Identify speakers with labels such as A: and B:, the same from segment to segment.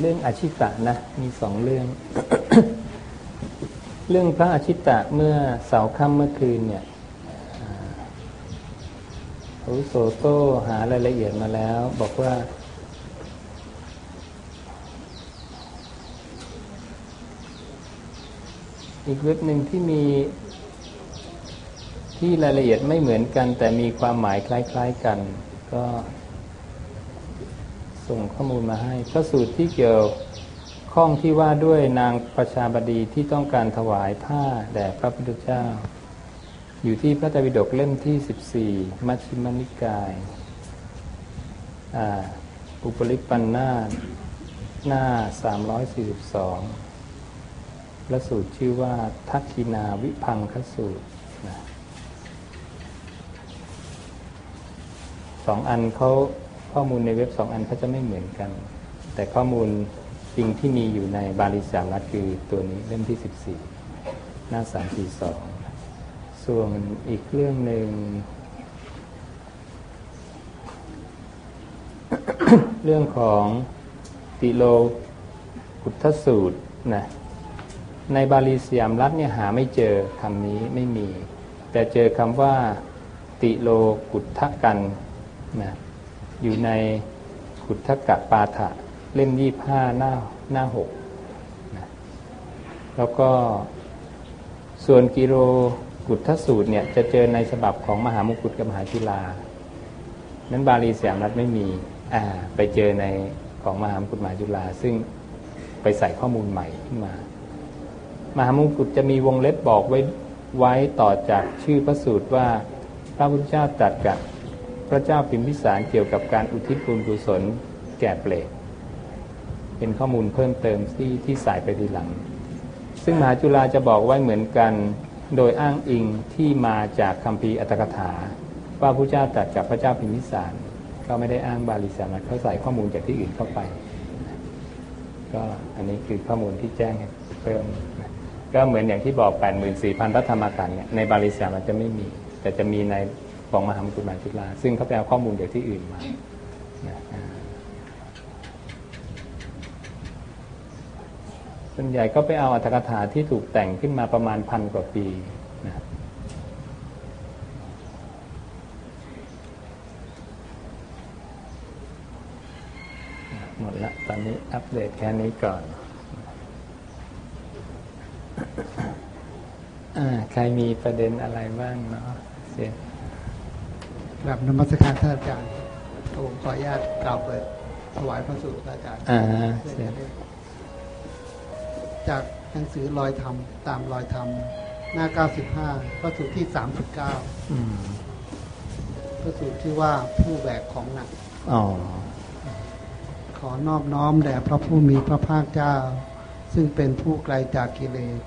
A: เรื่องอาชิตะนะมีสองเรื่อง เรื่องพระอาชิตะเมื่อเสาร์ค่ำเมื่อคืนเนี่ยอุโสโตหารายละเอียดมาแล้ว บอกว่า อีกเว็บหนึ่งที่มีที่รายละเอียดไม่เหมือนกัน แต่มีความหมายคล้าย ๆกัน ก็ ส่งข้อมูลมาให้ พระสูตรที่เกี่ยวข้องที่ว่าด้วยนางประชาบดีที่ต้องการถวายผ้าแด่พระพุทธเจ้า อยู่ที่พระไตรปิฎกเล่มที่ 14 มัชฌิมนิกายอุปริปันนาหน้า 342 พระสูตรชื่อว่าทักกินาวิพังคสูตรนะสองอันเขา ข้อมูลในเว็บสองอันเขาจะไม่เหมือนกัน แต่ข้อมูลจริงที่มีอยู่ในบาลีสามรัฐคือตัวนี้เล่มที่สิบสี่หน้าสามสี่สองส่วนอีกเรื่องหนึ่ง เรื่องของติโลกุทธสูตรนะในบาลีสยามรัฐเนี่ยหาไม่เจอคำนี้ไม่มี แต่เจอคำว่าติโลกุทธกันนะ อยู่ในขุทธกะปาฐะเล่มยี่ห้าหน้าหน้าหกนะแล้วก็ส่วนกิโลกุทธสูตรเนี่ยจะเจอในฉบับของมหามกุฎกับมหาจุฬานั้นบาลีเสียมรัฐไม่มีอ่าไปเจอในของมหามกุฎมหาจุฬาซึ่งไปใส่ข้อมูลใหม่ขึ้นมา มหามกุฎจะมีวงเล็บบอกไว้ไว้ต่อจากชื่อพระสูตรว่าพระพุทธเจ้าตรัสกับ ระเจ้าพิมพิสารเกี่ยวกับการอุทิศบุญกุศลแก่เปรตเป็นข้อมูลเพิ่มเติมที่ที่ใส่ไปทีหลัง ซึ่งมหาจุฬาจะบอกไว้เหมือนกัน โดยอ้างอิงที่มาจากคำพีอัตถกถา ว่าพระเจ้าตรัสกับพระเจ้าพิมพิสารเขาไม่ได้อ้างบาลีสามัเขาใส่ข้อมูลจากที่อื่นเข้าไป ก็อันนี้คือข้อมูลที่แจ้งเพิ่มก็เหมือนอย่างที่บอก 84,000พระธรรมกันเนี่ยในบาลีสามัจะไม่มี แต่จะมีใน ของมหามกุฎมาจุฬาซึ่งเขาไปเอาข้อมูลจากที่อื่นมาส่วนใหญ่ก็ไปเอาอัตถกถาที่ถูกแต่งขึ้นมาประมาณพันกว่าปีนะหมดละ ตอนนี้อัปเดตแค่นี้ก่อนอใครมีประเด็นอะไรบ้างเนาะเสีย
B: แบบนมัสการท่านอาจารย์ผมขออนุญาตกล่าวเปิดถวายพระสูตรอาจารย์จากหนังสือรอยธรรม ตามรอยธรรม หน้า 95 พระสูตรที่ 39พระสูตรที่ว่าผู้แบกของหนักอขอนอบน้อมแด่พระผู้มีพระภาคเจ้า ซึ่งเป็นผู้ไกลจากกิเลส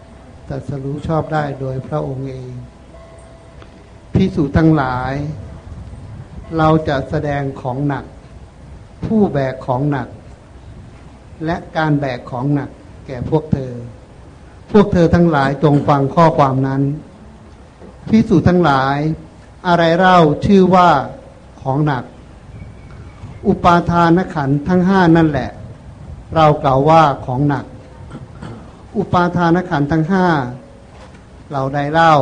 B: แต่สรู้ชอบได้โดยพระองค์เองพิสูจทั้งหลาย เราจะแสดงของหนัก ผู้แบกของหนัก และการแบกของหนัก แก่พวกเธอ พวกเธอทั้งหลายจงฟังข้อความนั้นพิสูจทั้งหลาย อะไรเล่าชื่อว่าของหนัก อุปาทานขันทั้งห้านั่นแหละ เรากล่าวว่าของหนัก อุปาทานขันทั้งห้าเราได้เล่า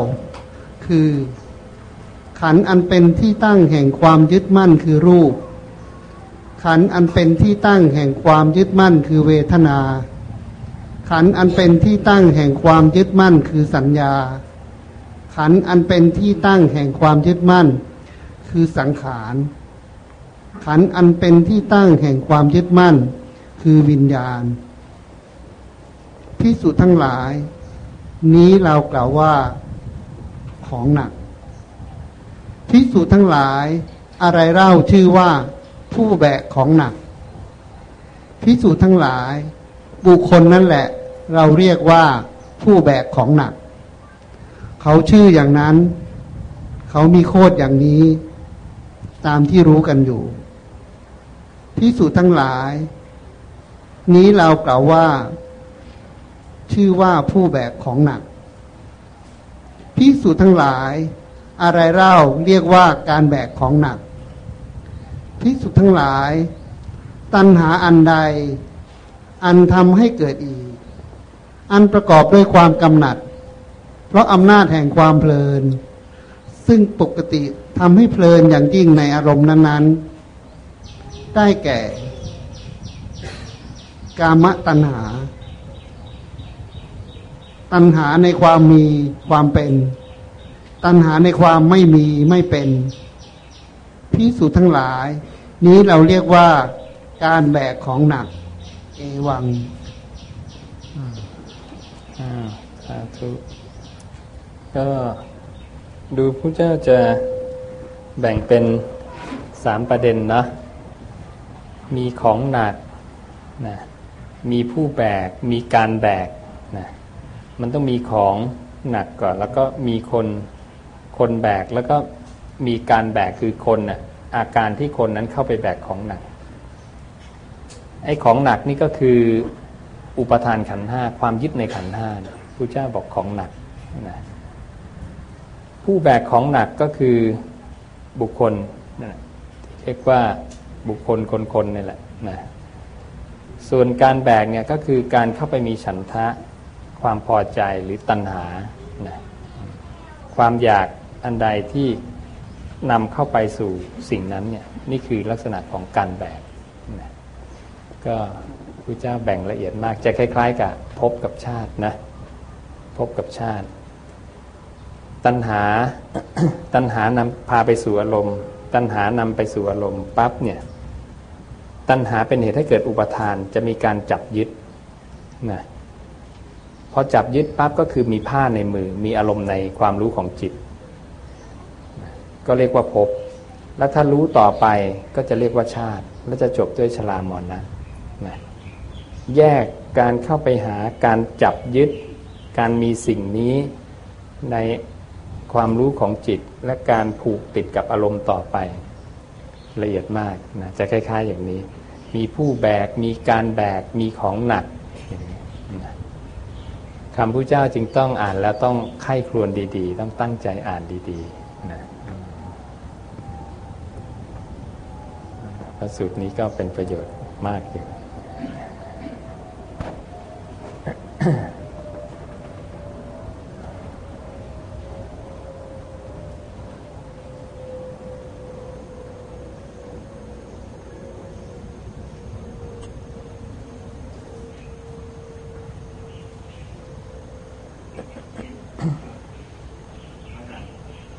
B: คือ ขันอันเป็นที่ตั้งแห่งความยึดมั่นคือรูป ขันอันเป็นที่ตั้งแห่งความยึดมั่นคือเวทนา ขันอันเป็นที่ตั้งแห่งความยึดมั่นคือสัญญา ขันอันเป็นที่ตั้งแห่งความยึดมั่น คือสังขาร ขันอันเป็นที่ตั้งแห่งความยึดมั่น คือวิญญาณพิสูจทั้งหลาย นี้เรากล่าวว่าของหนัก พิสูจน์ทั้งหลายอะไรเล่าชื่อว่าผู้แบกของหนักพิสูจน์ทั้งหลาย บุคคลนั่นแหละ เราเรียกว่าผู้แบกของหนัก เขาชื่ออย่างนั้น เขามีโคดอย่างนี้ ตามที่รู้กันอยู่พิสูจน์ทั้งหลาย นี้เรากล่าวว่า ชื่อว่าผู้แบกของหนักพิสูจน์ทั้งหลาย อะไรเล่าเรียกว่าการแบกของหนักพิสุทั้งหลาย ตัณหาอันใด อันทำให้เกิดอีก อันประกอบด้วยความกำหนัด เพราะอำนาจแห่งความเพลิน ซึ่งปกติทำให้เพลินอย่างยิ่งในอารมณ์นั้นๆ ได้แก่ กามตัณหา ตัณหาในความมีความเป็น ตัณหาในความไม่มีไม่เป็นพิสูจทั้งหลาย นี้เราเรียกว่าการแบกของหนัก เอวัง
A: อ่าสาธุก็ดูพระเจ้าจะแบ่งเป็นสามประเด็นนะมีของหนักนะมีผู้แบก มีการแบกนะมันต้องมีของหนักก่อน แล้วก็มีคน คนแบกแล้วก็มีการแบกคือคนนะอาการที่คนนั้นเข้าไปแบกของหนักไอ้ของหนักนี่ก็คืออุปทานขันห้าความยึดในขันห้าพระเจ้าบอกของหนักนะผู้แบกของหนักก็คือบุคคลเรียกว่าบุคคลคนคนนี่แหละนะส่วนการแบกเนี่ยก็คือการเข้าไปมีฉันทะความพอใจหรือตัณหานะความอยาก อันใดที่นำเข้าไปสู่สิ่งนั้นเนี่ยนี่คือลักษณะของการแบกนะก็พระเจ้าแบ่งละเอียดมากจะคล้าย ๆ กับพบกับชาตินะพบกับชาติ ตัณหาตัณหานำพาไปสู่อารมณ์ ตัณหานำไปสู่อารมณ์ปั๊บเนี่ยตัณหาเป็นเหตุให้เกิดอุปทานจะมีการจับยึดนะพอจับยึดปั๊บก็คือมีผ้าในมือ มีอารมณ์ในความรู้ของจิต ก็เรียกว่าพบแล้วถ้ารู้ต่อไปก็จะเรียกว่าชาติ แล้วจะจบด้วยชรามรณะนะแยกการเข้าไปหาการจับยึด การมีสิ่งนี้ในความรู้ของจิตและการผูกติดกับอารมณ์ต่อไป ละเอียดมากนะจะคล้าย ๆ อย่างนี้ มีผู้แบก มีการแบก มีของหนักคำพระเจ้าจึงต้องอ่านแล้วต้องไข้ครวนดี ๆ ต้องตั้งใจอ่านดี ๆนะพ ระสูตรนี้ก็เป็นประโยชน์มากอยู่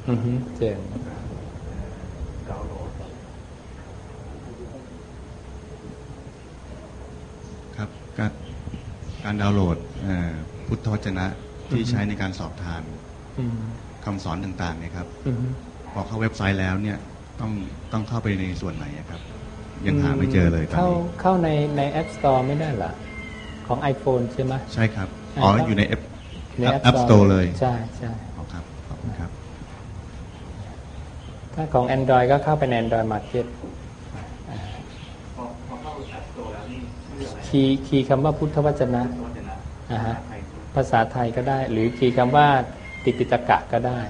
A: อือฮึเจน
C: ครับการ การดาวน์โหลดเอ่อพุทธวจนะที่ใช้ในการสอบทาน
A: อืม
C: คำสอนต่างๆเนี่ยครับ
A: อือฮึ
C: พอเข้าเว็บไซต์แล้วเนี่ยต้องต้องเข้าไปในส่วนไหนอะครับ ยังหาไม่เจอเลยตอน
A: เข้า
C: นี้
A: เข้าในใน App Store ไม่ได้เหรอของ iPhone ใช่ไหม
C: ใช่ครับอ๋อ
A: อ่า
C: อยู่ในแอป
A: ใน
C: App Store เลย
A: ใช่ใช่
C: อ๋อครับขอบคุณครับ
A: ถ้าของ Android ก็เข้าไปใน Android Market key key คำว่าพุทธวจนะอ่าฮะ ภาษาไทยก็ได้ หรือ key คำว่าติปิฎกะก็ได้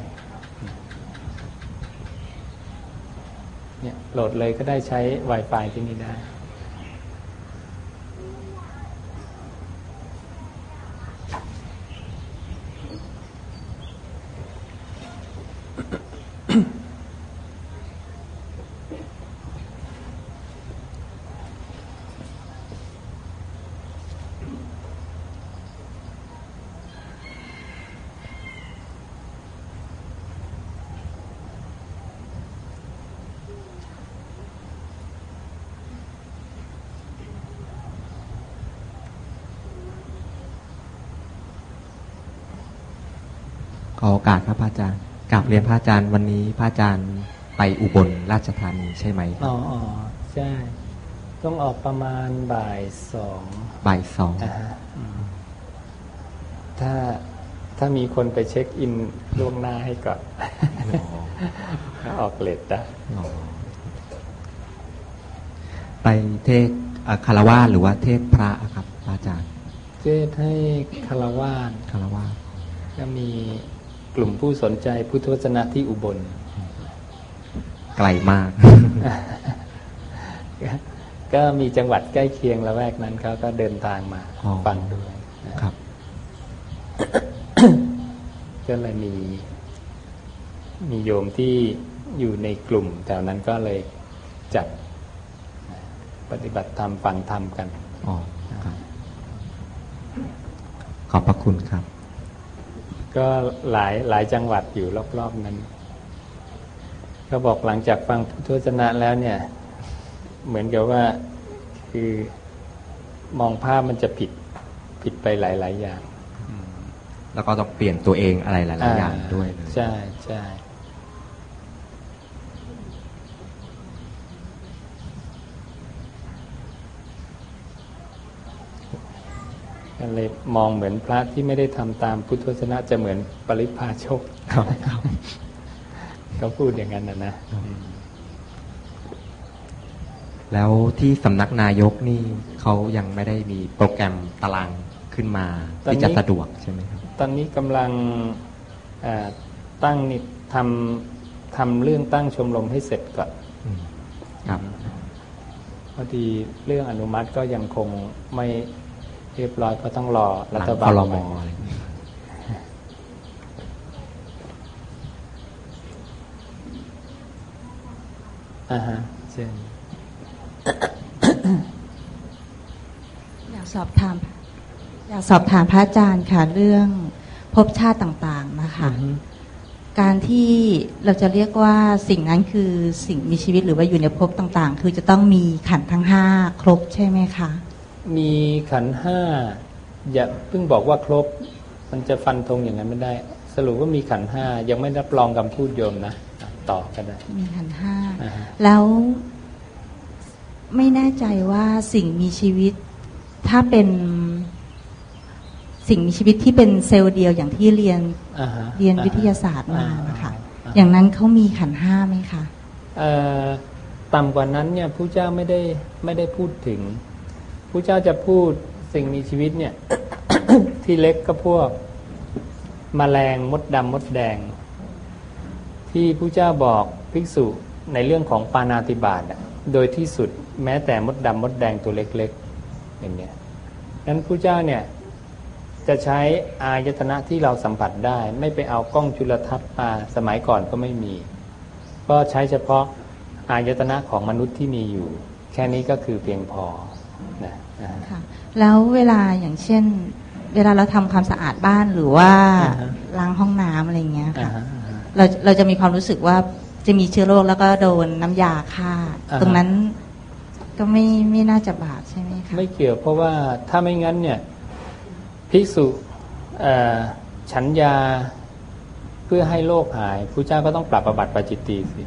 A: เนี่ยโหลดเลยก็ได้ใช้ Wi-Fi ที่นี่ได้
D: ขอโอกาสครับพระอาจารย์กราบเรียน พระอาจารย์วันนี้พระอาจารย์ไปอุบลราชธานีใช่ไหมค
A: อ๋
D: รั
A: อบอ๋อใช่ ต้องออกประมาณบ่ายสอง
D: บ่ายสอง
A: อ่าฮะอืมถ้าถ้ามีคนไปเช็คอินล่วงหน้าให้ก่อนถ้าออกเลทได้
D: อ๋อไปเทศเอ่อคารวาสหรือว่าเทศพระอะครับพระอาจารย์
A: เทศให้คารวาน
D: คารวาส
A: ก็มี กลุ่มผู้สนใจพุทธวจนะที่อุบล
D: ไกลมาก
A: กก็มีจังหวัดใกล้เคียงละแวกนั้นเขาก็เดินทางมา
D: อ๋อ
A: ฟังด้วยนะครับ ก็เลยมี มีโยมที่อยู่ในกลุ่มแถวนั้นก็เลยจัดปฏิบัติธรรมฟังธรรมกัน
D: อ๋อครับขอบพระคุณครับ
A: ก็หลายหลายจังหวัดอยู่รอบๆนั้น ก็บอกหลังจากฟังพุทธวจนะแล้วเนี่ย เหมือนกับว่าคือมองภาพมันจะผิดผิดไปหลาย ๆ อย่าง
D: แล้วก็ต้องเปลี่ยนตัวเองอะไรหลาย ๆ อย่างด้วยเลย
A: ใช่ใช่ ก็เลยมองเหมือนพระที่ไม่ได้ทำตามพุทธวจนะจะเหมือนปริพาชก
D: ครับครับ
A: เขาพูดอย่างนั้นนะนะ
D: แล้วที่สำนักนายกนี่เขายังไม่ได้มีโปรแกรมตารางขึ้นมา ที่จะสะดวกใช่ไหมครับ
A: ตอนนี้กำลังเอ่อตั้งนิทำทำเรื่องตั้งชมรมให้เสร็จก่อน
D: อืมครับ
A: พอดีเรื่องอนุมัติก็ยังคงไม่ เรียบร้อยเพราะต้องรอ
D: ห
A: รั
D: ลัง
A: ฐ
D: ค
A: บาล
D: อรม
A: ใหม่
D: อะไรอย่างเงี้ย
A: อ่าฮะเช่น
E: อยากสอบถาม อยากสอบถามพระอาจารย์ค่ะ เรื่องภพชาติต่างๆนะคะการที่เราจะเรียกว่าสิ่งนั้นคือสิ่งมีชีวิตหรือว่าอยู่ในภพต่างๆ คือจะต้องมีขันธ์ทั้งห้าครบใช่ไหมคะ
A: มีขันธ์ห้าอย่าเพิ่งบอกว่าครบ มันจะฟันธงอย่างนั้นไม่ได้ สรุปว่ามีขันธ์ห้ายังไม่รับรองคำพูดโยมนะอะต่อก็ได้
E: มีขันธ์ห้า
A: อ่าฮะ
E: แล้วไม่แน่ใจว่าสิ่งมีชีวิต ถ้าเป็นสิ่งมีชีวิตที่เป็นเซลล์เดียวอย่างที่เรียน
A: อ่าฮะ
E: เรียนวิทยาศาสตร์มา
A: อ่
E: นะคะ
A: อ่า
E: อย่างนั้นเขามีขันธ์ห้าไหมคะ
A: เอ่อต่ำกว่านั้นเนี่ยผู้เจ้าไม่ได้ไม่ได้พูดถึง ผู้เจ้าจะพูดสิ่งมีชีวิตเนี่ย ที่เล็กก็พวกมแมลงมดดำมดแดง ที่ผู้เจ้าบอกภิกษุในเรื่องของปานาติบาตโดยที่สุดแม้แต่มดดำมดแดงตัวเล็กๆอย่างเนี้ยนั้นผู้เจ้าเนี่ยจะใช้อายตนะที่เราสัมผัสได้ ไม่ไปเอากล้องจุลทรรศน์มาสมัยก่อนก็ไม่มี ก็ใช้เฉพาะอายตนะของมนุษย์ที่มีอยู่ แค่นี้ก็คือเพียงพอ
E: ค่ะแล้วเวลาอย่างเช่น เวลาเราทำความสะอาดบ้านหรือว่า
A: อ่าฮะ
E: ล้างห้องน้ำอะไรเงี้ย
A: อ่า
E: ค่ะ
A: ฮะอ่าฮะ
E: เราเราจะมีความรู้สึกว่าจะมีเชื้อโรคแล้วก็โดนน้ำยาฆ่า
A: อ่าฮะ
E: ตรงนั้นก็ไม่ไม่น่าจะบาปใช่ไหมคะ
A: ไม่เกี่ยวเพราะว่าถ้าไม่งั้นเนี่ยภิกษุเอ่อฉันยาเพื่อให้โรคหายผู้เจ้าก็ต้องปรับประบัติปาจิตตีสิ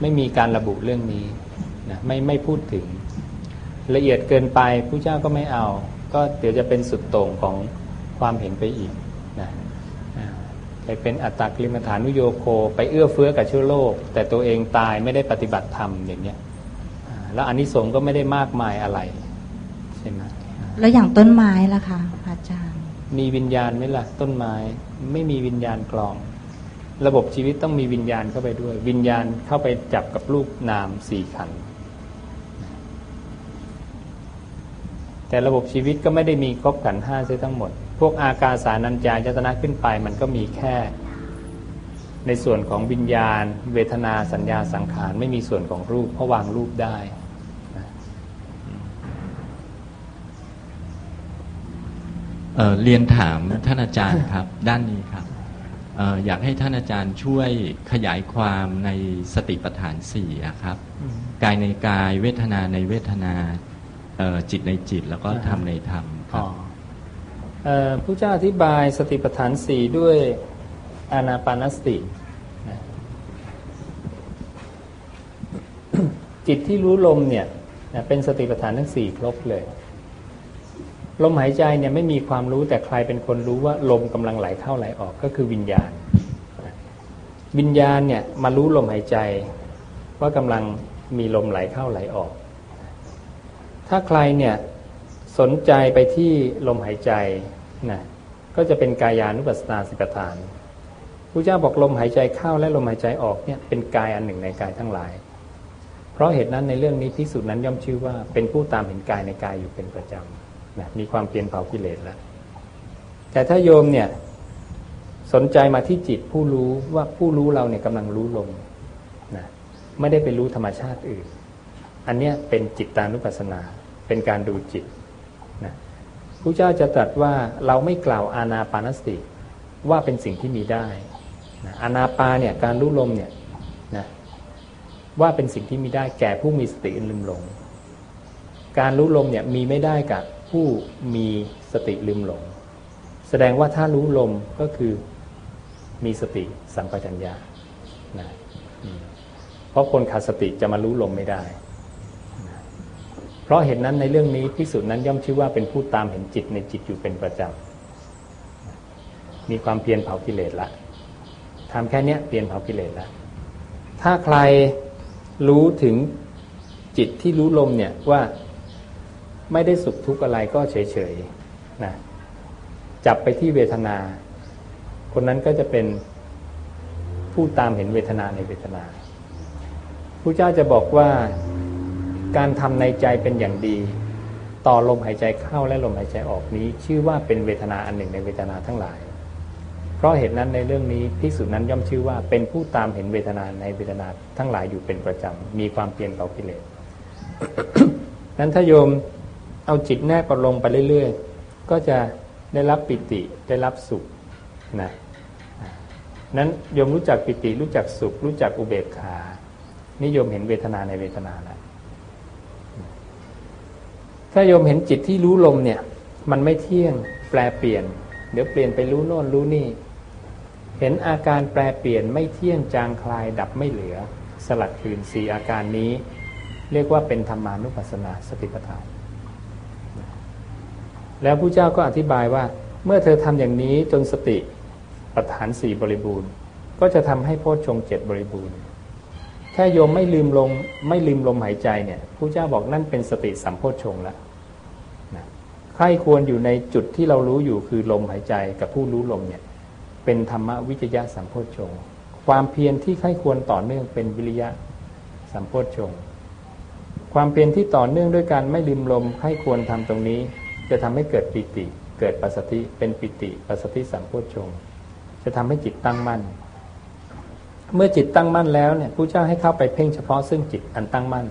A: ไม่มีการระบุเรื่องนี้นะไม่ไม่พูดถึง ละเอียดเกินไปผู้เจ้าก็ไม่เอา ก็เดี๋ยวจะเป็นสุดโต่งของความเห็นไปอีกนะอ่าไปเป็นอัตตกิลมัฐานุโยโค ไปเอื้อเฟื้อกับเชื้อโรคแต่ตัวเองตายไม่ได้ปฏิบัติธรรมอย่างเนี้ยอ่าแล้วอานิสงส์ก็ไม่ได้มากมายอะไรใช่ไหมอ่า
E: แล้วอย่างต้นไม้ล่ะคะพระอาจารย์
A: มีวิญญาณไหมล่ะต้นไม้ไม่มีวิญญาณกรอง ระบบชีวิตต้องมีวิญญาณเข้าไปด้วย วิญญาณเข้าไปจับกับรูปนามสี่ขันธ์ แต่ระบบชีวิตก็ไม่ได้มีครบขันธ์ห้าเสียทั้งหมด พวกอากาสานัญจายตนะขึ้นไปมันก็มีแค่ ในส่วนของวิญญาณ เวทนาสัญญาสังขารไม่มีส่วนของรูปเพราะวางรูปได้
F: เอ่อเรียนถามท่านอาจารย์ครับ ด้านนี้ครับเอ่ออยากให้ท่านอาจารย์ช่วยขยายความในสติปัฏฐานสี่อะครับ กายในกายเวทนาในเวทนาเอ่อ จิตในจิตแล้วก็
A: อ่าฮะ
F: ธรรมในธรรมค
A: อ๋
F: รั
A: อบเอ่อผู้เจ้าอธิบายสติปัฏฐานสี่ด้วยอานาปานสตินะจิตที่รู้ลมเนี่ยนะเป็นสติปัฏฐานทั้งสี่ครบเลย ลมหายใจเนี่ยไม่มีความรู้แต่ใครเป็นคนรู้ว่าลมกำลังไหลเข้าไหลออกก็คือวิญญาณนะวิญญาณเนี่ยมารู้ลมหายใจว่ากำลังมีลมไหลเข้าไหลออก ถ้าใครเนี่ยสนใจไปที่ลมหายใจนะก็จะเป็นกายานุปัสสนาสิปทานพระเจ้าบอกลมหายใจเข้าและลมหายใจออกเนี่ยเป็นกายอันหนึ่งในกายทั้งหลาย เพราะเหตุนั้นในเรื่องนี้พิสูจน์นั้นย่อมชื่อว่าเป็นผู้ตามเห็นกายในกายอยู่เป็นประจำนะมีความเปลี่ยนเผากิเลสแล้ว แต่ถ้าโยมเนี่ยสนใจมาที่จิตผู้รู้ว่าผู้รู้เราเนี่ยกำลังรู้ลมนะไม่ได้ไปรู้ธรรมชาติอื่น อันเนี้ยเป็นจิตตานุปัสสนา เป็นการดูจิตนะพระเจ้าจะตรัสว่าเราไม่กล่าวอาณาปานสติว่าเป็นสิ่งที่มีได้นะอาณาปาเนี่ยการรู้ลมเนี่ยนะว่าเป็นสิ่งที่มีได้แก่ผู้มีสติลืมหลง การรู้ลมเนี่ยมีไม่ได้กับผู้มีสติลืมหลง แสดงว่าถ้ารู้ลมก็คือมีสติสัมปชัญญะนะเพราะคนขาดสติจะมารู้ลมไม่ได้ เพราะเหตุนั้นในเรื่องนี้พิสูจน์นั้นย่อมชื่อว่าเป็นผู้ตามเห็นจิตในจิตอยู่เป็นประจำมีความเพียรเผากิเลสละทำแค่นี้เพียรเผากิเลสละถ้าใครรู้ถึงจิตที่รู้ลมเนี่ยว่าไม่ได้สุขทุกข์อะไรก็เฉยๆนะจับไปที่เวทนา คนนั้นก็จะเป็นผู้ตามเห็นเวทนาในเวทนาผู้เจ้าจะบอกว่า การทำในใจเป็นอย่างดี ต่อลมหายใจเข้าและลมหายใจออกนี้ ชื่อว่าเป็นเวทนาอันหนึ่งในเวทนาทั้งหลาย เพราะเหตุนั้นในเรื่องนี้พิสุนั้นย่อมชื่อว่าเป็นผู้ตามเห็นเวทนาในเวทนาทั้งหลายอยู่เป็นประจำมีความเปลี่ยนเผากิเลสนั้นถ้าโยมเอาจิตแนบกับลงไปเรื่อยๆ ก็จะได้รับปิติได้รับสุขนะนั้นโยมรู้จักปิติรู้จักสุข รู้จักอุเบกขานิยมเห็นเวทนาในเวทนาแล้ว ถ้าโยมเห็นจิตที่รู้ลมเนี่ย มันไม่เที่ยงแปลเปลี่ยน เดี๋ยวเปลี่ยนไปรู้โน่นรู้นี่ เห็นอาการแปลเปลี่ยนไม่เที่ยงจางคลายดับไม่เหลือ สลัดคืนสีอาการนี้ เรียกว่าเป็นธรรมานุปัสสนาสติปัฏฐาน แล้วผู้เจ้าก็อธิบายว่า เมื่อเธอทำอย่างนี้จนสติปัฏฐานสี่บริบูรณ์ ก็จะทำให้โพชฌงเจ็ดบริบูรณ์ ค่โยมไม่ลืมลมไม่ลืมลมหายใจเนี่ยผู้เจ้าบอกนั่นเป็นสติสัมโพชฌงแล้วนะใครควรอยู่ในจุดที่เรารู้อยู่คือลมหายใจกับผู้รู้ลมเนี่ยเป็นธรรมวิจยะสัมโพชฌงความเพียรที่ใครควรต่อเนื่องเป็นวิริยะสัมโพชฌงความเพียรที่ต่อเนื่องด้วยการไม่ลืมลมใครควรทำตรงนี้ จะทำให้เกิดปิติ เกิดปัสสติเป็นปิติปัสสติสัมโพชฌงจะทำให้จิตตั้งมั่น เมื่อจิตตั้งมั่นแล้วเนี่ยผู้เจ้าให้เข้าไปเพ่งเฉพาะซึ่งจิตอันตั้งมั่น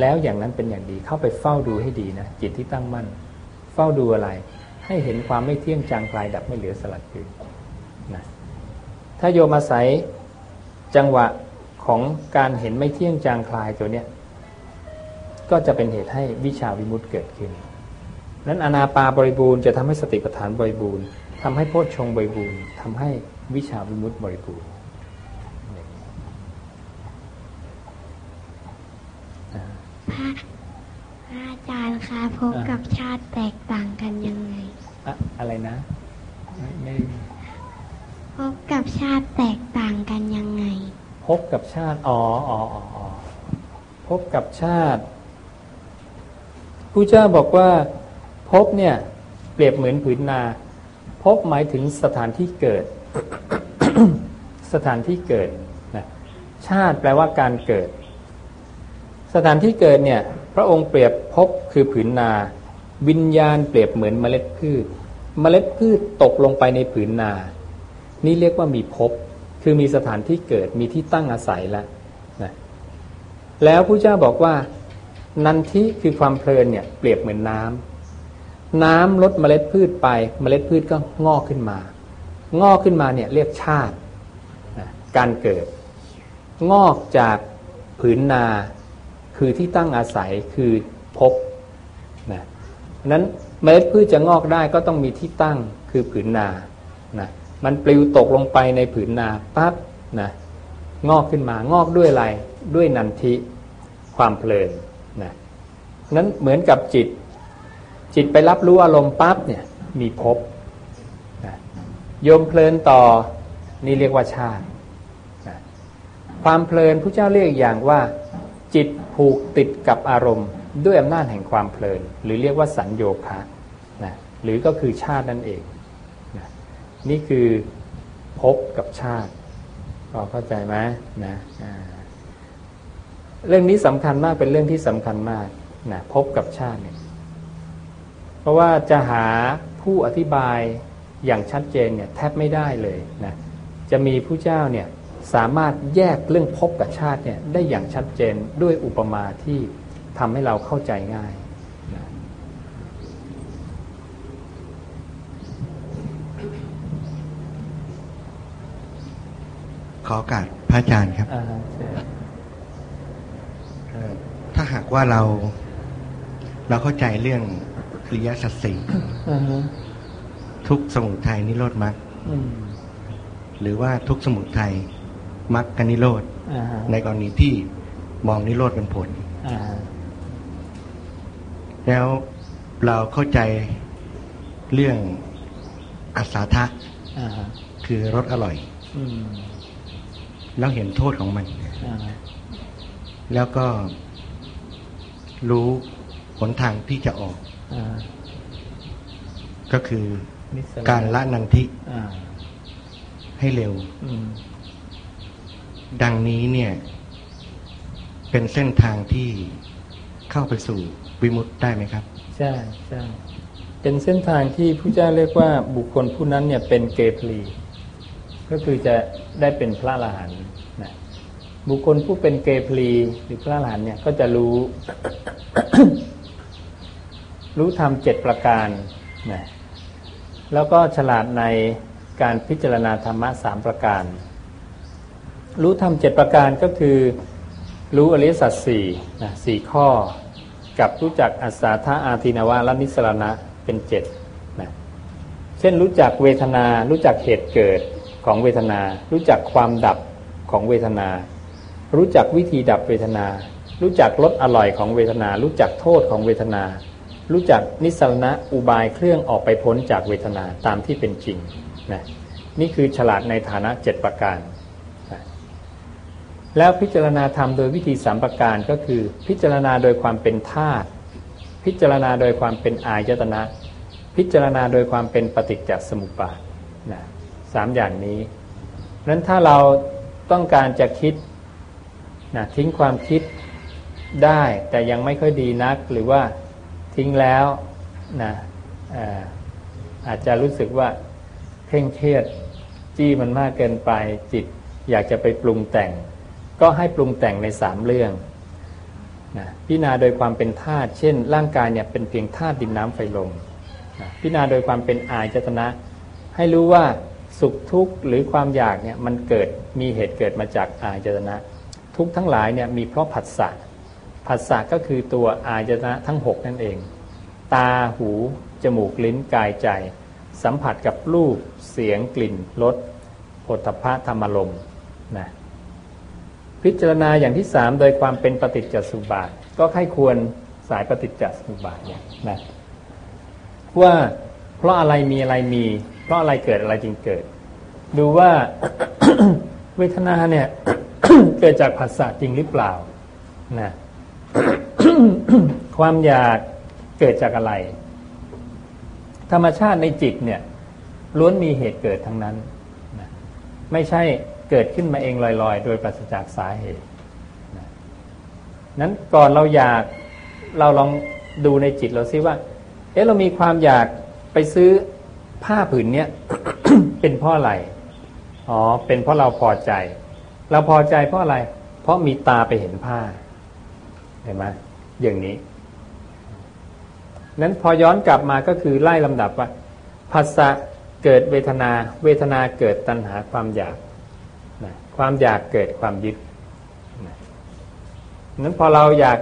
A: แล้วอย่างนั้นเป็นอย่างดีเข้าไปเฝ้าดูให้ดีนะจิตที่ตั้งมั่น เฝ้าดูอะไร ให้เห็นความไม่เที่ยงจางคลายดับไม่เหลือสลัดคืนนะถ้าโยมอาศัยจังหวะของการเห็นไม่เที่ยงจางคลายตัวเนี้ยก็จะเป็นเหตุให้วิชาวิมุตต์เกิดขึ้น นั้นอนาปาบริบูรณ์จะทำให้สติปัฏฐานบริบูรณ์ทำให้โพชฌงบริบูรณ์ทำให้วิชาวิมุตติบริบูรณ์
G: พระ อาจารย์คะพบกับชาติแตกต่างกันยังไง
A: อะอะไรนะไม่
G: พบกับชาติแตกต่างกันยังไง
A: พบกับชาติอ๋ออ๋ออ๋อพบกับชาติผู้เจ้าบอกว่าพบเนี่ย เปรียบเหมือนผืนนา พบหมายถึงสถานที่เกิด สถานที่เกิดนะชาติแปลว่าการเกิด สถานที่เกิดเนี่ยพระองค์เปรียบพบคือผืนนา วิญญาณเปรียบเหมือนเมล็ดพืช เมล็ดพืชตกลงไปในผืนนา นี่เรียกว่ามีพบคือมีสถานที่เกิดมีที่ตั้งอาศัยแล้วนะแล้วพระเจ้าบอกว่านันทิคือความเพลินเนี่ยเปรียบเหมือนน้ำน้ำลดเมล็ดพืชไปเมล็ดพืชก็งอกขึ้นมา งอกขึ้นมาเนี่ยเรียกชาติ การเกิด งอกจากผืนนา คือที่ตั้งอาศัยคือพบนะนั้นเมล็ดพืชจะงอกได้ก็ต้องมีที่ตั้งคือผืนนานะมันปลิวตกลงไปในผืนนาปั๊บนะงอกขึ้นมางอกด้วยอะไรด้วยนันทิความเพลินนะนั้นเหมือนกับจิต จิตไปรับรู้อารมณ์ปั๊บเนี่ยมีภพโยมเพลินต่อนี่เรียกว่าชาติความเพลินผู้เจ้าเรียกอย่างว่า จิตผูกติดกับอารมณ์ ด้วยอำนาจแห่งความเพลิน หรือเรียกว่าสัญโยคะนะหรือก็คือชาตินั่นเองนะนี่คือภพกับชาติพอเข้าใจไหมนะเรื่องนี้สำคัญมากเป็นเรื่องที่สำคัญมากนะพบกับชาติเนี่ยเพราะว่าจะหาผู้อธิบายอย่างชัดเจนเนี่ยแทบไม่ได้เลยนะจะมีผู้เจ้าเนี่ย สามารถแยกเรื่องพบกับชาติเนี่ยได้อย่างชัดเจนด้วยอุปมาที่ทำให้เราเข้าใจง่ายนะ
H: ขอโอกาสพระอาจารย์ครับ
A: อ่าฮะใช่
H: เอ่อถ้าหากว่าเรา เราเข้าใจเรื่องอริยสัจสี่
A: อ่าฮะ
H: ทุกข์สมุทัยนิโรธมรรค
A: อืม
H: หรือว่าทุกข์สมุทัย มรรคกับนิโรธ
A: อ่าฮะ
H: ในกรณีที่มองนิโรธเป็นผล
A: อ่าฮะ
H: แล้วเราเข้าใจเรื่องอัศาทะ
A: อ่าฮะ
H: คือรสอร่อย
A: อืม
H: แล้วเห็นโทษของมัน
A: อ่าฮะ
H: แล้วก็รู้หนทางที่จะออก
A: อ่าฮะ
H: ก็คือ
A: นิส
H: การละนันทิ
A: อ่า
H: ให้เร็ว
A: อืม
H: ดังนี้เนี่ย เป็นเส้นทางที่เข้าไปสู่วิมุตได้ไหมครับ
A: ใช่ใช่เป็นเส้นทางที่ผู้เจ้าเรียกว่าบุคคลผู้นั้นเนี่ยเป็นเกพลีก็คือจะได้เป็นพระอรหันต์นะบุคคลผู้เป็นเกพลีหรือพระอรหันต์เนี่ยก็จะรู้ รู้ธรรมเจ็ดประการนะแล้วก็ฉลาดในการพิจารณาธรรมะสามประการ รู้ธรรมเจ็ดประการก็คือ รู้อริยสัจสี่นะสี่ข้อ กับรู้จักอัศาธาอาทินวะและนิสรณะเป็นเจ็ดนะเช่นรู้จักเวทนา รู้จักเหตุเกิดของเวทนา รู้จักความดับของเวทนา รู้จักวิธีดับเวทนา รู้จักรสอร่อยของเวทนา รู้จักโทษของเวทนา รู้จักนิสรณะอุบายเครื่องออกไปพ้นจากเวทนาตามที่เป็นจริงนะนี่คือฉลาดในฐานะเจ็ดประการ แล้วพิจารณาธรรมโดยวิธีสามประการก็คือ พิจารณาโดยความเป็นธาตุพิจารณาโดยความเป็นอายตนะ พิจารณาโดยความเป็นปฏิจจสมุปบาทนะสามอย่างนี้เพราะฉะนั้นถ้าเราต้องการจะคิดนะทิ้งความคิดได้แต่ยังไม่ค่อยดีนัก หรือว่าทิ้งแล้วนะอ่ออาจจะรู้สึกว่าเคร่งเครียดจี้มันมากเกินไปจิตอยากจะไปปรุงแต่ง ก็ให้ปรุงแต่งในสามเรื่องนะพิจารณาโดยความเป็นธาตุเช่น ร่างกายเนี่ยเป็นเพียงธาตุดินน้ำไฟลมนะพิจารณาโดยความเป็นอายจตนะ ให้รู้ว่าสุขทุกข์หรือความอยากเนี่ยมันเกิดมีเหตุเกิดมาจากอายจตนะ ทุกทั้งหลายเนี่ยมีเพราะผัสสะผัสสะก็คือตัวอายจตนะทั้ง 6 นั่นเอง ตาหูจมูกลิ้นกายใจ สัมผัสกับรูป เสียงกลิ่นรสผฏฐัพพะธรรมลมนะ พิจารณาอย่างที่สามโดยความเป็นปฏิจจสุบาท ก็ให้ควรสายปฏิจจสุบาทเนี่ยนะว่าเพราะอะไรมีอะไรมี เพราะอะไรเกิดอะไรจึงเกิด ดูว่าเวทนาเนี่ย เกิดจากผัสสะจริงหรือเปล่านะความอยากเกิดจากอะไร ธรรมชาติในจิตเนี่ยล้วนมีเหตุเกิดทั้งนั้นนะไม่ใช่ เกิดขึ้นมาเองลอยๆ โดยปราศจากสาเหตุนั้นก่อนเราอยากเราลองดูในจิตเราซิว่า เอ๊ะเรามีความอยากไปซื้อผ้าผืนเนี้ยเป็นเพราะอะไร อ๋อ เป็นเพราะเราพอใจ เราพอใจเพราะอะไร เพราะมีตาไปเห็นผ้า เห็นไหมอย่างนี้ นั้นพอย้อนกลับมาก็คือไล่ลำดับว่าภาษะเกิดเวทนา เวทนาเกิดตัณหาความอยาก ความอยากเกิดความยึดนั้นพอเราอยาก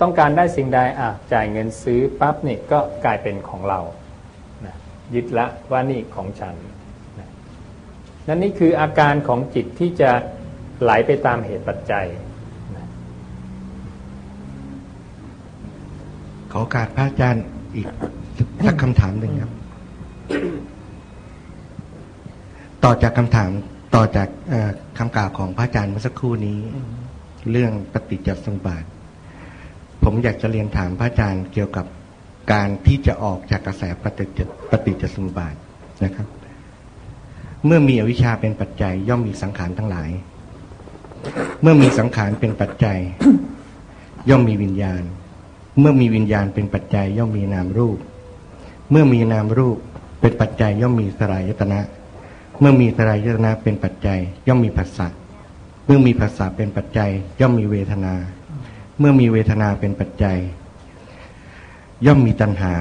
A: ต้องการได้สิ่งใดอะจ่ายเงินซื้อปั๊บนี่ก็กลายเป็นของเรานะยึดละว่านี่ของฉันนะนั่นนี่คืออาการของจิตที่จะไหลไปตามเหตุปัจจัยนะ
H: ขอโอกาสพระอาจารย์อีกสักคำถามหนึ่งครับ ต่อจากคำถาม ต่อจากคำกล่าวของพระอาจารย์เมื่อสักครู่นี้ เรื่องปฏิจจสมุปบาท ผมอยากจะเรียนถามพระอาจารย์เกี่ยวกับการที่จะออกจากกระแสปฏิจจปฏิจจสมุปบาทนะครับ เมื่อมีอวิชชาเป็นปัจจัย ย่อมมีสังขารทั้งหลาย เมื่อมีสังขารเป็นปัจจัย ย่อมมีวิญญาณ เมื่อมีวิญญาณเป็นปัจจัย ย่อมมีนามรูป เมื่อมีนามรูปเป็นปัจจัยย่อมมีสลายตนะ เมื่อมีสลายตนะเป็นปัจจัย ย่อมมีภาษาเมื่อมีภาษาเป็นปัจจัย ย่อมมีเวทนา เมื่อมีเวทนาเป็นปัจจัย ย่อมมีตัณหา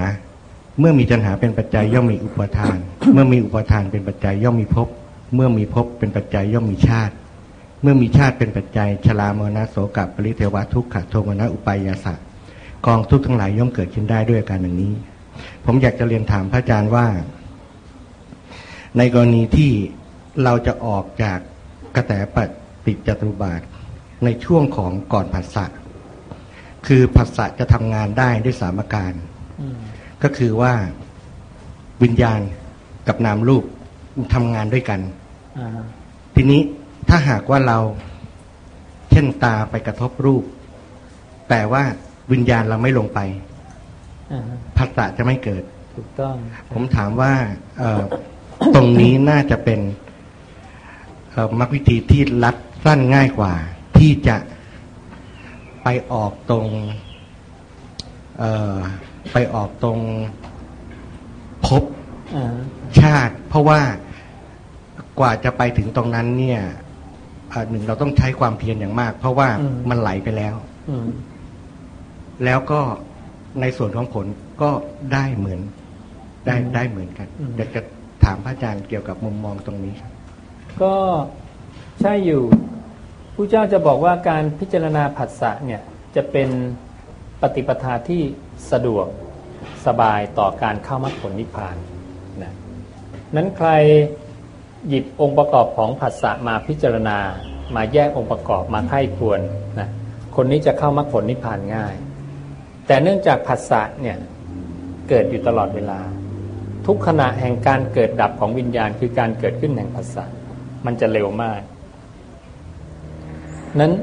H: เมื่อมีตัณหาเป็นปัจจัย ย่อมมีอุปทาน เมื่อมีอุปทานเป็นปัจจัย ย่อมมีภพเมื่อมีภพเป็นปัจจัย ย่อมมีชาติ เมื่อมีชาติเป็นปัจจัยชรามรณะโสกับปริเทวะทุกขะโทมนะอุปายาสะกองทุกข์ทั้งหลายย่อมเกิดขึ้นได้ด้วยอาการอย่างนี้ ผมอยากจะเรียนถามพระอาจารย์ว่า ในกรณีที่เราจะออกจากกระแสปฏิจจตุบาท ในช่วงของก่อนผัสสะคือผัสสะจะทำงานได้ด้วยสามอาการ ก็คือว่าวิญญาณกับนามรูปทำงานด้วยกันทีนี้ถ้าหากว่าเราเช่นตาไปกระทบรูป แต่ว่าวิญญาณเราไม่ลงไปผัสสะจะไม่เกิด
A: ถูกต้อง
H: ผมถามว่า ตรงนี้น่าจะเป็นมรรควิธีที่รัดสั้นง่ายกว่า ที่จะไปออกตรงไปออกตรงพบชาติ เพราะว่ากว่าจะไปถึงตรงนั้นเนี่ยหนึ่งเราต้องใช้ความเพียรอย่างมาก เพราะว่ามันไหลไปแล้วแล้วก็ในส่วนของผลก็ได้เหมือน ได้ได้เหมือนกันอยากจะ ถามพระอาจารย์เกี่ยวกับมุมมองตรงนี้ครับ
A: ก็ใช่อยู่ผู้เจ้าจะบอกว่าการพิจารณาผัสสะเนี่ยจะเป็นปฏิปทาที่สะดวกสบายต่อการเข้ามรรคผลนิพพานนะนั้นใครหยิบองค์ประกอบของผัสสะมาพิจารณา มาแยกองค์ประกอบมาไข้ควรนะคนนี้จะเข้ามรรคผลนิพพานง่าย แต่เนื่องจากผัสสะเนี่ยเกิดอยู่ตลอดเวลา ทุกขณะแห่งการเกิดดับของวิญญาณคือการเกิดขึ้นแห่งผัสสะมันจะเร็วมาก นั้น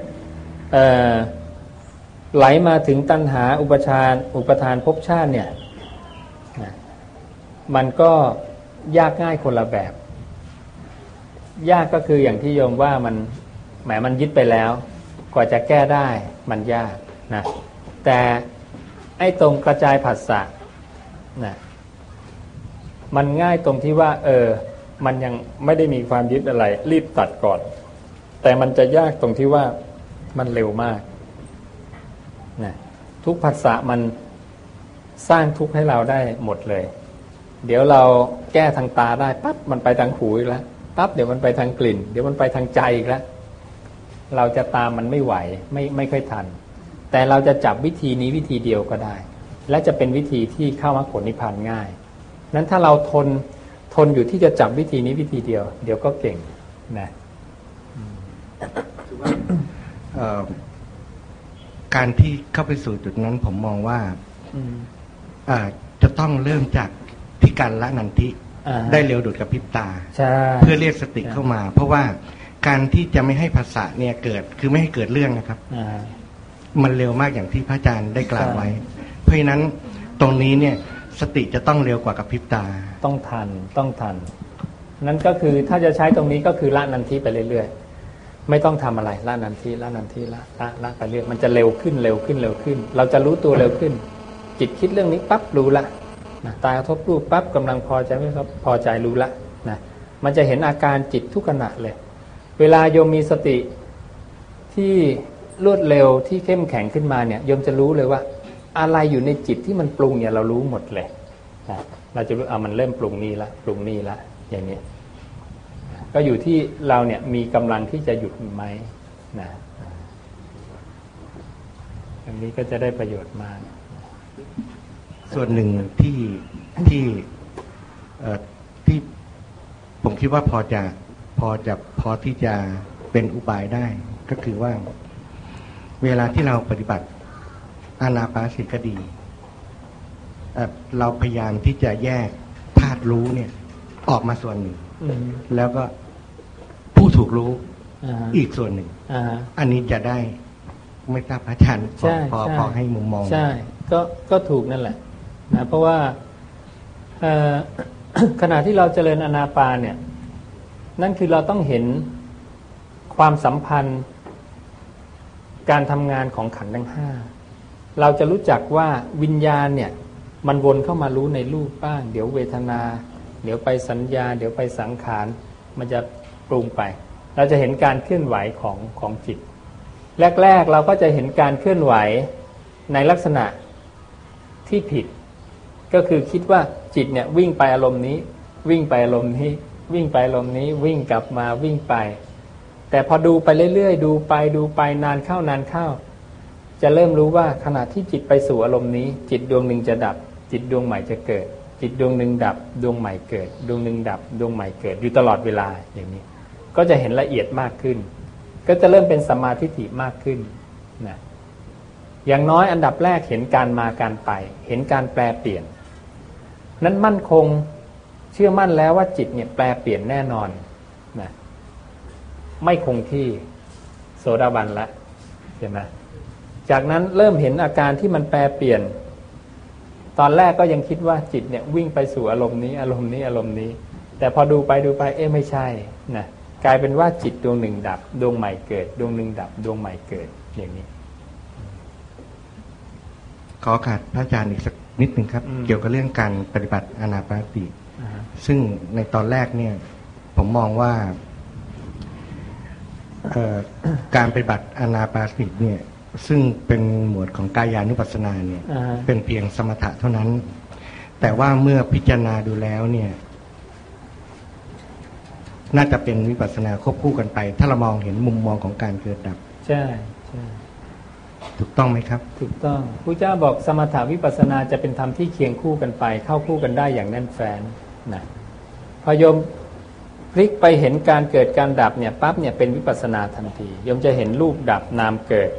A: ไหลมาถึงตัณหาอุปชานอุปทานภพชาติเนี่ยมันก็ยากง่ายคนละแบบ ยากก็คืออย่างที่โยมว่ามันแหมมันยึดไปแล้ว กว่าจะแก้ได้มันยากนะแต่ไอ้ตรงกระจายผัสสะนะ มันง่ายตรงที่ว่า เออ มันยังไม่ได้มีความยึดอะไร รีบตัดก่อน แต่มันจะยากตรงที่ว่ามันเร็วมากนะทุกภาษามันสร้างทุกข์ให้เราได้หมดเลย เดี๋ยวเราแก้ทางตาได้ปั๊บมันไปทางหูอีกแล้วปั๊บเดี๋ยวมันไปทางกลิ่น เดี๋ยวมันไปทางใจอีกแล้วเราจะตามมันไม่ไหวไม่ไม่ค่อยทัน แต่เราจะจับวิธีนี้วิธีเดียวก็ได้ และจะเป็นวิธีที่เข้ามรรคผลนิพพานง่าย นั้นถ้าเราทนทนอยู่ที่จะจับวิธีนี้วิธีเดียว เดี๋ยวก็เก่งนะ
H: การที่เข้าไปสู่จุดนั้นผมมองว่าจะต้องเริ่มจากที่การละนันทิได้เร็วดุดกับพิบตาเพื่อเรียกสติเข้ามา เพราะว่าการที่จะไม่ให้ภาษาเนี่ยเกิดคือไม่ให้เกิดเรื่องนะครับมันเร็วมากอย่างที่พระอาจารย์ได้กล่าวไว้ เพราะฉะนั้นตรงนี้เนี่ย สติจะต้องเร็วกว่ากับพริบตา
A: ต้องทันต้องทัน นั่นก็คือถ้าจะใช้ตรงนี้ก็คือละนันทิไปเรื่อยๆ ไม่ต้องทำอะไรละนันทิละนันทิละละละไปเรื่อยมันจะเร็วขึ้นเร็วขึ้นเร็วขึ้น เราจะรู้ตัวเร็วขึ้น จิตคิดเรื่องนี้ปั๊บรู้ละนะตากระทบรูปปั๊บกำลังพอใจไม่พอใจรู้ละนะมันจะเห็นอาการจิตทุกขณะเลย เวลาโยมมีสติที่รวดเร็วที่เข้มแข็งขึ้นมาเนี่ยโยมจะรู้เลยว่า อะไรอยู่ในจิตที่มันปรุงเนี่ยเรารู้หมดเลยนะเราจะรู้อ่ามันเริ่มปรุงนี่ละปรุงนี่ละอย่างนี้ ก็อยู่ที่เราเนี่ยมีกำลังที่จะหยุดไหมนะอันนี้ก็จะได้ประโยชน์มาก
H: ส่วนหนึ่งที่ที่ที่ผมคิดว่าพอจะพอจะพอที่จะเป็นอุบายได้ ก็คือว่า เวลาที่เราปฏิบัติ อานาปาสิกดี เราพยายามที่จะแยกธาตุรู้เนี่ย ออกมาส่วนหนึ่งแล้วก็ผู้ถูกรู้อีกส่วนหนึ่งอันนี้จะได้ไม่ทราบพระอาจารย์พอพอให้มุมมอง
A: ใช่ ก็ก็ถูกนั่นแหละนะเพราะว่าขณะที่เราเจริญอนาปาเนี่ย นั่นคือเราต้องเห็นความสัมพันธ์ การทำงานของขันธ์ทั้งห้า เราจะรู้จักว่าวิญญาณเนี่ยมันวนเข้ามารู้ในรูปบ้าง เดี๋ยวเวทนา เดี๋ยวไปสัญญา เดี๋ยวไปสังขาร มันจะปรุงไป เราจะเห็นการเคลื่อนไหวของของจิต แรก ๆ เราก็จะเห็นการเคลื่อนไหวในลักษณะที่ผิด ก็คือคิดว่าจิตเนี่ยวิ่งไปอารมณ์นี้ วิ่งไปอารมณ์นี้ วิ่งไปอารมณ์นี้ วิ่งกลับมาวิ่งไป แต่พอดูไปเรื่อยๆ ดูไปดูไปนานเข้านานเข้า จะเริ่มรู้ว่าขณะที่จิตไปสู่อารมณ์นี้ จิตดวงหนึ่งจะดับ จิตดวงใหม่จะเกิด จิตดวงหนึ่งดับ ดวงใหม่เกิด ดวงหนึ่งดับ ดวงใหม่เกิดอยู่ตลอดเวลาอย่างนี้ ก็จะเห็นละเอียดมากขึ้น ก็จะเริ่มเป็นสมาธิถิมากขึ้นนะอย่างน้อยอันดับแรกเห็นการมาการไป เห็นการแปลเปลี่ยน นั้นมั่นคงเชื่อมั่นแล้วว่าจิตเนี่ยแปลเปลี่ยนแน่นอนนะไม่คงที่โสดาบันละเห็นไหม จากนั้นเริ่มเห็นอาการที่มันแปลเปลี่ยน ตอนแรกก็ยังคิดว่าจิตเนี่ยวิ่งไปสู่อารมณ์นี้อารมณ์นี้อารมณ์นี้ แต่พอดูไปดูไปเอ๊ะไม่ใช่นะกลายเป็นว่าจิตดวงหนึ่งดับ ดวงใหม่เกิด ดวงหนึ่งดับ ดวงใหม่เกิดอย่างนี้
H: ขอโอขาดพระอาจารย์อีกสักนิดหนึ่งครับ
A: อืม
H: เกี่ยวกับเรื่องการปฏิบัติอานาปานสติ
A: อ่าฮะ
H: ซึ่งในตอนแรกเนี่ย ผมมองว่าเอ่อการปฏิบัติอานาปานสติเนี่ย ซึ่งเป็นหมวดของกายานุปัสสนาเนี่ย
A: อ่าฮะ
H: เป็นเพียงสมถะเท่านั้น แต่ว่าเมื่อพิจารณาดูแล้วเนี่ย น่าจะเป็นวิปัสสนาควบคู่กันไป ถ้าเรามองเห็นมุมมองของการเกิดดับ
A: ใช่ใช่
H: ถูกต้องไหมครับ
A: ถูกต้องพระเจ้าบอกสมถาวิปัสสนาจะเป็นธรรมที่เคียงคู่กันไป เข้าคู่กันได้อย่างแน่นแฟ้นนะพอโยมพลิกไปเห็นการเกิดการดับเนี่ยปั๊บเนี่ยเป็นวิปัสสนาทันทีโยมจะเห็นรูปดับนามเกิด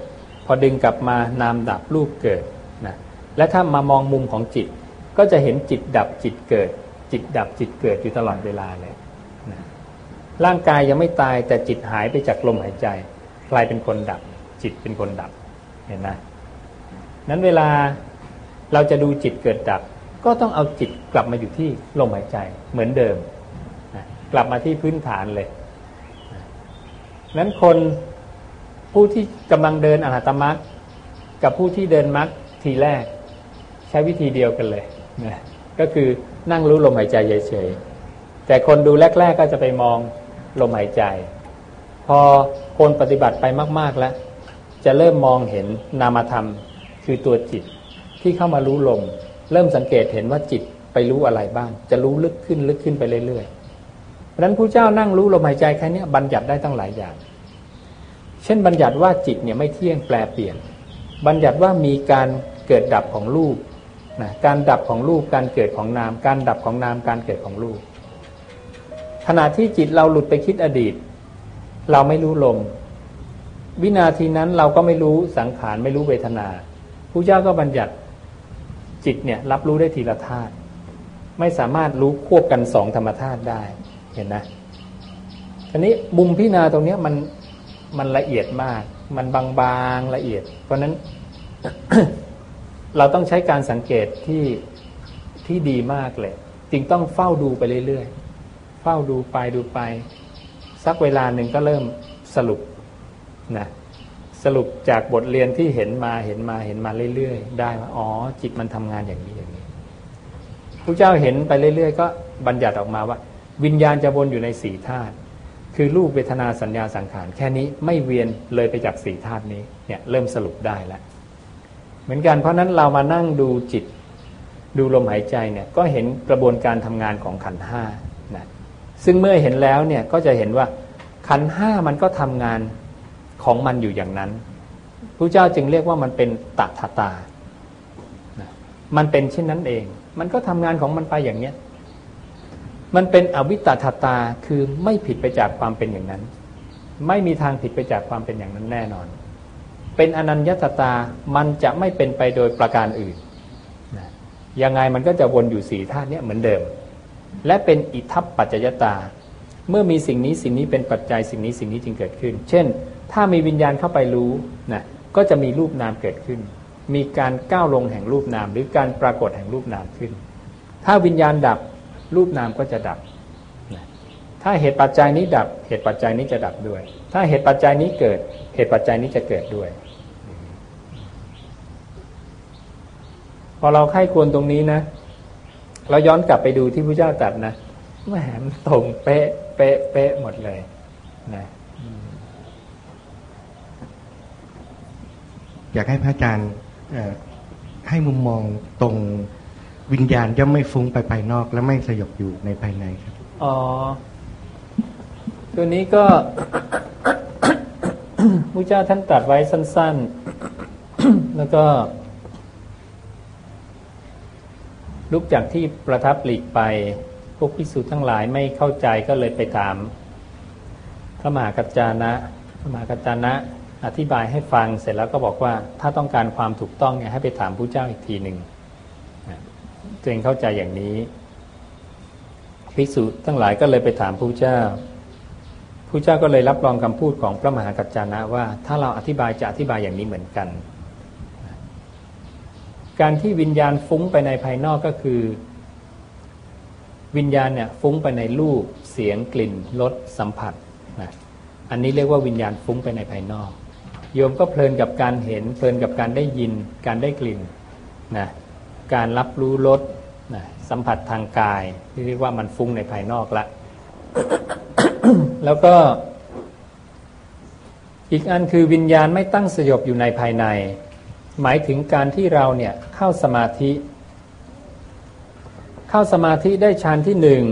A: พอดึงกลับมานามดับรูปเกิดนะและถ้ามามองมุมของจิต ก็จะเห็นจิตดับจิตเกิด จิตดับจิตเกิดอยู่ตลอดเวลาเลยนะร่างกายยังไม่ตายแต่จิตหายไปจากลมหายใจกลายเป็นคนดับ จิตเป็นคนดับเห็นไหมนั้นเวลาเราจะดูจิตเกิดดับ ก็ต้องเอาจิตกลับมาอยู่ที่ลมหายใจเหมือนเดิมนะกลับมาที่พื้นฐานเลยนั้นคน ผู้ที่กำลังเดินอรหัตมรรคกับผู้ที่เดินมรรคทีแรก ใช้วิธีเดียวกันเลยนะก็คือนั่งรู้ลมหายใจเฉยๆแต่คนดูแรก ๆ ก็จะไปมองลมหายใจ พอคนปฏิบัติไปมาก ๆแล้ว จะเริ่มมองเห็นนามธรรมคือตัวจิตที่เข้ามารู้ลม เริ่มสังเกตเห็นว่าจิตไปรู้อะไรบ้าง จะรู้ลึกขึ้นลึกขึ้นไปเรื่อยๆเพราะฉะนั้นผู้เจ้านั่งรู้ลมหายใจแค่นี้บัญญัติได้ตั้งหลายอย่าง เช่นบัญญัติว่าจิตเนี่ยไม่เที่ยงแปลเปลี่ยน บัญญัติว่ามีการเกิดดับของรูปนะการดับของรูปการเกิดของนาม การดับของนามการเกิดของรูป ขณะที่จิตเราหลุดไปคิดอดีต เราไม่รู้ลม วินาทีนั้นเราก็ไม่รู้สังขารไม่รู้เวทนาผู้เจ้าก็บัญญัติจิตเนี่ยรับรู้ได้ทีละธาตุไม่สามารถรู้ควบกันสองธรรมธาตุได้เห็นนะทีนี้มุมพิจารณาตรงเนี้ยมัน มันละเอียดมาก มันบางๆละเอียด เพราะนั้น เราต้องใช้การสังเกตที่ที่ดีมากเลย จึงต้องเฝ้าดูไปเรื่อยๆ เฝ้าดูไปดูไป สักเวลาหนึ่งก็เริ่มสรุปนะสรุปจากบทเรียนที่เห็นมาเห็นมาเห็นมาเรื่อยๆ ได้ว่าอ๋อ จิตมันทำงานอย่างนี้อย่างนี้พระเจ้าเห็นไปเรื่อยๆ ก็บัญญัติออกมาว่า วิญญาณจะวนอยู่ในสี่ธาตุ คือรูปเวทนาสัญญาสังขารแค่นี้ไม่เวียนเลยไปจากสี่ธาตุนี้เนี่ยเริ่มสรุปได้แล้วเหมือนกันเพราะนั้นเรามานั่งดูจิต ดูลมหายใจเนี่ยก็เห็นกระบวนการทำงานของขันห้านะซึ่งเมื่อเห็นแล้วเนี่ยก็จะเห็นว่าขันห้ามันก็ทำงานของมันอยู่อย่างนั้นพระเจ้าจึงเรียกว่ามันเป็นตัทตานะมันเป็นเช่นนั้นเอง มันก็ทำงานของมันไปอย่างเนี้ย มันเป็นอวิตตาตาคือไม่ผิดไปจากความเป็นอย่างนั้น ไม่มีทางผิดไปจากความเป็นอย่างนั้นแน่นอน เป็นอนัญญตตามันจะไม่เป็นไปโดยประการอื่นนะยังไงมันก็จะวนอยู่สี่ธาตุเนี้ยเหมือนเดิม และเป็นอิทัปปัจจยตา เมื่อมีสิ่งนี้สิ่งนี้เป็นปัจจัยสิ่งนี้สิ่งนี้จึงเกิดขึ้น เช่น ถ้ามีวิญญาณเข้าไปรู้นะก็จะมีรูปนามเกิดขึ้น มีการก้าวลงแห่งรูปนาม หรือการปรากฏแห่งรูปนามขึ้น ถ้าวิญญาณดับ รูปนามก็จะดับ ถ้าเหตุปัจจัยนี้ดับ เหตุปัจจัยนี้จะดับด้วย ถ้าเหตุปัจจัยนี้เกิด เหตุปัจจัยนี้จะเกิดด้วย พอเราไข้ควรตรงนี้นะ เราย้อนกลับไปดูที่พระเจ้าตรัสนะแหมตรงเป๊ะ เป๊ะ เป๊ะหมดเลยนะ
H: อยากให้พระอาจารย์ให้มุมมองตรง วิญญาณย่อมไม่ฟุ้งไปภายนอก และไม่สยบอยู่ในภายในครับ
A: อ๋อ ตัวนี้ก็พระเจ้าท่านตรัสไว้สั้น ๆ แล้วก็ ลุกจากที่ประทับหลีกไป พวกพิสูจน์ทั้งหลายไม่เข้าใจก็เลยไปถาม พระมหากัจจานะ พระมหากัจจานะ อธิบายให้ฟังเสร็จแล้วก็บอกว่า ถ้าต้องการความถูกต้องเนี่ยให้ไปถามพระเจ้าอีกทีหนึ่ง ตัวเองเข้าใจอย่างนี้ภิกษุทั้งหลายก็เลยไปถามพระเจ้าพระเจ้าก็เลยรับรองคำพูดของพระมหากัจจานะว่า ถ้าเราอธิบายจะอธิบายอย่างนี้เหมือนกัน การที่วิญญาณฟุ้งไปในภายนอกก็คือ วิญญาณเนี่ยฟุ้งไปในรูป เสียงกลิ่นรสสัมผัสนะอันนี้เรียกว่าวิญญาณฟุ้งไปในภายนอก โยมก็เพลินกับการเห็น เพลินกับการได้ยิน การได้กลิ่นนะ การรับรู้รสสัมผัสทางกาย ที่เรียกว่ามันฟุ้งในภายนอกละแล้วก็ อีกอันคือวิญญาณไม่ตั้งสยบอยู่ในภายใน หมายถึงการที่เราเนี่ยเข้าสมาธิ เข้าสมาธิได้ฌานที่หนึ่ง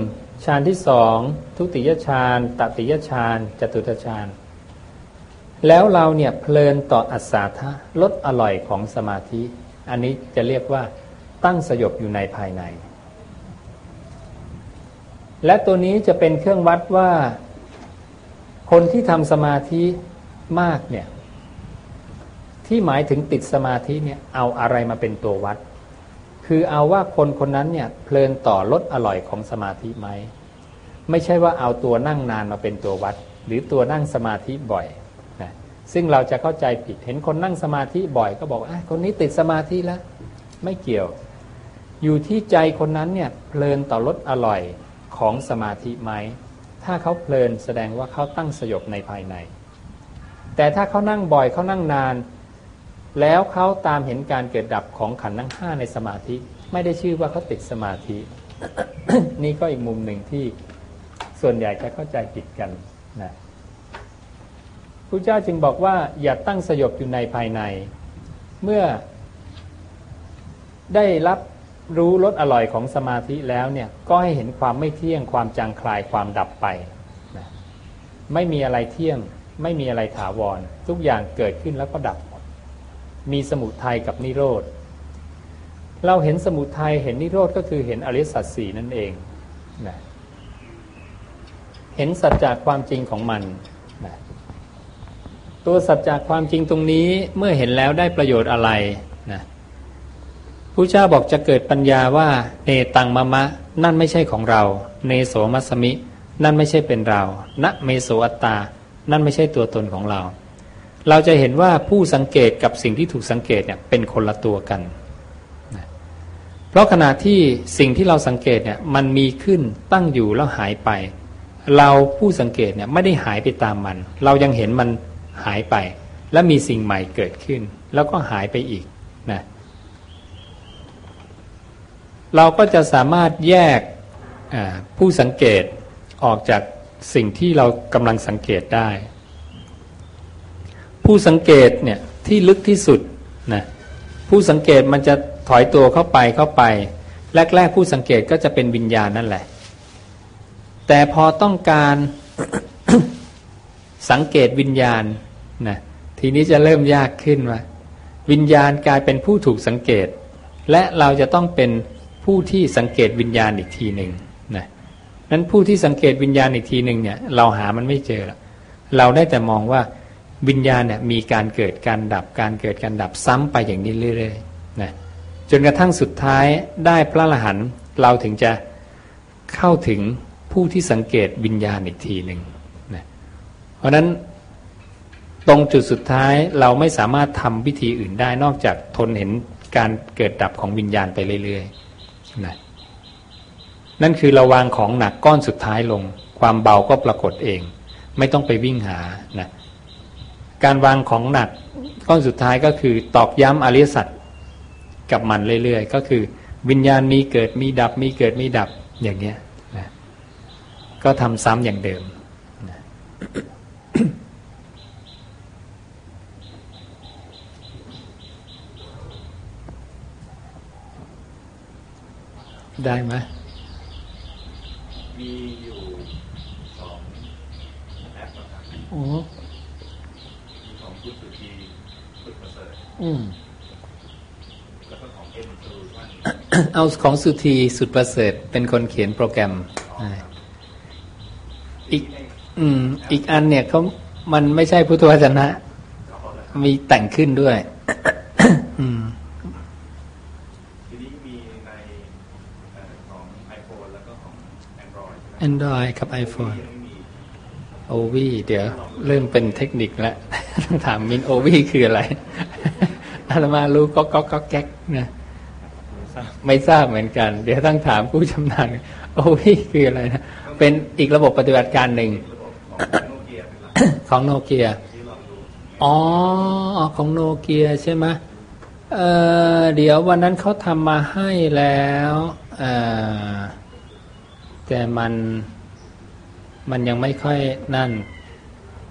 A: ฌานที่สองทุติยฌานตติยฌานจตุตฌานแล้วเราเนี่ยเพลินต่ออัศาทะลดอร่อยของสมาธิ อันนี้จะเรียกว่า ตั้งสยบอยู่ในภายใน และตัวนี้จะเป็นเครื่องวัดว่า คนที่ทำสมาธิมากเนี่ยที่หมายถึงติดสมาธิเนี่ยเอาอะไรมาเป็นตัววัด คือเอาว่าคนคนนั้นเนี่ยเพลินต่อลดอร่อยของสมาธิไหมไม่ใช่ว่าเอาตัวนั่งนานมาเป็นตัววัด หรือตัวนั่งสมาธิบ่อยนะซึ่งเราจะเข้าใจผิดเห็นคนนั่งสมาธิบ่อย ก็บอกอะคนนี้ติดสมาธิแล้ว ไม่เกี่ยว อยู่ที่ใจคนนั้นเนี่ยเพลินต่อรสอร่อยของสมาธิไหม ถ้าเขาเพลินแสดงว่าเขาตั้งสยบในภายใน แต่ถ้าเขานั่งบ่อยเขานั่งนาน แล้วเขาตามเห็นการเกิดดับของขันธ์ทั้งห้าในสมาธิ ไม่ได้ชื่อว่าเขาติดสมาธิ นี่ก็อีกมุมหนึ่งที่ส่วนใหญ่จะเข้าใจผิดกันนะพระเจ้าจึงบอกว่าอย่าตั้งสยบอยู่ในภายใน เมื่อได้รับ รู้รสอร่อยของสมาธิแล้วเนี่ยก็ให้เห็นความไม่เที่ยงความจางคลายความดับไปนะไม่มีอะไรเที่ยง ไม่มีอะไรถาวร ทุกอย่างเกิดขึ้นแล้วก็ดับหมดมีสมุทัยกับนิโรธเราเห็นสมุทัยเห็นนิโรธก็คือเห็นอริสัตสีนั่นเองนะเห็นสัจจะความจริงของมันนะตัวสัจจะความจริงตรงนี้เมื่อเห็นแล้วได้ประโยชน์อะไร นะผู้เจ้าบอกจะเกิดปัญญาว่า เนตังมะมะ นั่นไม่ใช่ของเรา เนโสมัสมิ นั่นไม่ใช่เป็นเราณเมโสอัตตา นั่นไม่ใช่ตัวตนของเรา เราจะเห็นว่าผู้สังเกตกับสิ่งที่ถูกสังเกตเนี่ยเป็นคนละตัวกัน เพราะขณะที่สิ่งที่เราสังเกตเนี่ยมันมีขึ้นตั้งอยู่แล้วหายไป เราผู้สังเกตเนี่ยไม่ได้หายไปตามมัน เรายังเห็นมันหายไป และมีสิ่งใหม่เกิดขึ้น แล้วก็หายไปอีกนะเเราก็จะสามารถแยกผู้สังเกตออกจากสิ่งที่เรากำลังสังเกตได้ ผู้สังเกตเนี่ยที่ลึกที่สุดนะผู้สังเกตมันจะถอยตัวเข้าไปเข้าไป แรก ๆ ผู้สังเกตก็จะเป็นวิญญาณนั่นแหละ แต่พอต้องการสังเกตวิญญาณนะทีนี้จะเริ่มยากขึ้นว่าวิญญาณกลายเป็นผู้ถูกสังเกต และเราจะต้องเป็น ผู้ที่สังเกตวิญญาณอีกทีหนึ่งนะนั้นผู้ที่สังเกตวิญญาณอีกทีหนึ่งเนี่ยเราหามันไม่เจอเราได้แต่มองว่าวิญญาณเนี่ยมีการเกิดการดับการเกิดการดับซ้ำไปอย่างนี้เรื่อยๆนะจนกระทั่งสุดท้ายได้พระละหันเราถึงจะเข้าถึงผู้ที่สังเกตวิญญาณอีกทีหนึ่งนะเพราะนั้นตรงจุดสุดท้ายเราไม่สามารถทำวิธีอื่นได้นอกจากทนเห็นการเกิดดับของวิญญาณไปเรื่อยๆ นะนั่นคือเราวางของหนักก้อนสุดท้ายลง ความเบาก็ปรากฏเอง ไม่ต้องไปวิ่งหานะการวางของหนักก้อนสุดท้ายก็คือตอกย้ำอริยสัจกับมันเรื่อยๆ ก็คือ วิญญาณมีเกิดมีดับมีเกิดมีดับอย่างเงี้ยนะก็ทำซ้ำอย่างเดิมนะ ได้ไหม
C: มีอยู่สองแอปนะครับ
A: โอ้
C: ของพุทธสุธีพุทธประเสริฐ
A: อืม
C: แล้วก็ของเอ็มซู
A: เอาของสุธีสุดประเสริฐ เป็นคนเขียนโปรแกรมอีก อืม อีกอันเนี่ยเขามันไม่ใช่พุทธวจนะ มีแต่งขึ้นด้วย อืม
C: น
A: ดรอยกับ iPhone โอวีเดี๋ยว เริ่มเป็นเทคนิคแล้วต้องถามมินโอวีคืออะไรอาตมารู้ก็ก็ก็แก๊กนะไม่ทราบเหมือนกัน เดี๋ยวต้องถามผู้ชำนาญโอวีคืออะไรนะ เป็นอีกระบบปฏิบัติการหนึ่ง ของโนเกียอ๋อ ของโนเกียใช่ไหมเเดี๋ยววันนั้นเขาทำมาให้แล้วอ่า แต่มันมันยังไม่ค่อยนั่น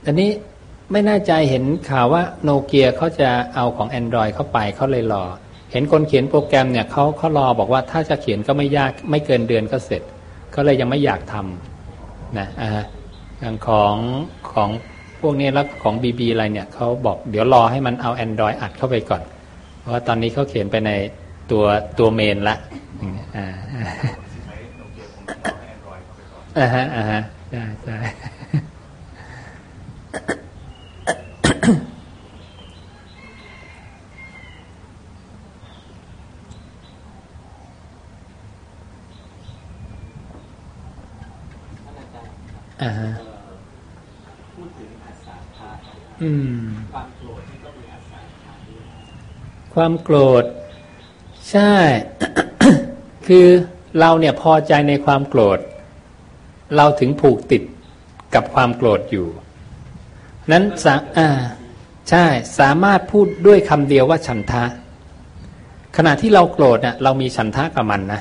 A: อันนี้ไม่แน่ใจเห็นข่าวว่าโนเกียเขาจะเอาของ Android เข้าไปเขาเลยรอ เห็นคนเขียนโปรแกรมเนี่ยเขาเขารอบอกว่าถ้าจะเขียนก็ไม่ยากไม่เกินเดือนก็เสร็จเขาเลยยังไม่อยากทำนะอ่าอย่างของของพวกนี้แล้วของ BB อะไรเนี่ยเขาบอกเดี๋ยวรอให้มันเอา Android อัดเข้าไปก่อน เพราะว่าตอนนี้เขาเขียนไปในตัวตัวเมนละอ่า อ่าฮะอ่าฮะใช่ใช่อ่าฮะพูดถึงอาสาทาอืม ความโกรธที่ก็มีอาสาทาความโกรธ ใช่ คือเราเนี่ยพอใจในความโกรธ เราถึงผูกติดกับความโกรธอยู่ นั้นสาอ่าใช่สามารถพูดด้วยคำเดียวว่าฉันทะ ขณะที่เราโกรธเนี่ยเรามีฉันทะกับมันนะ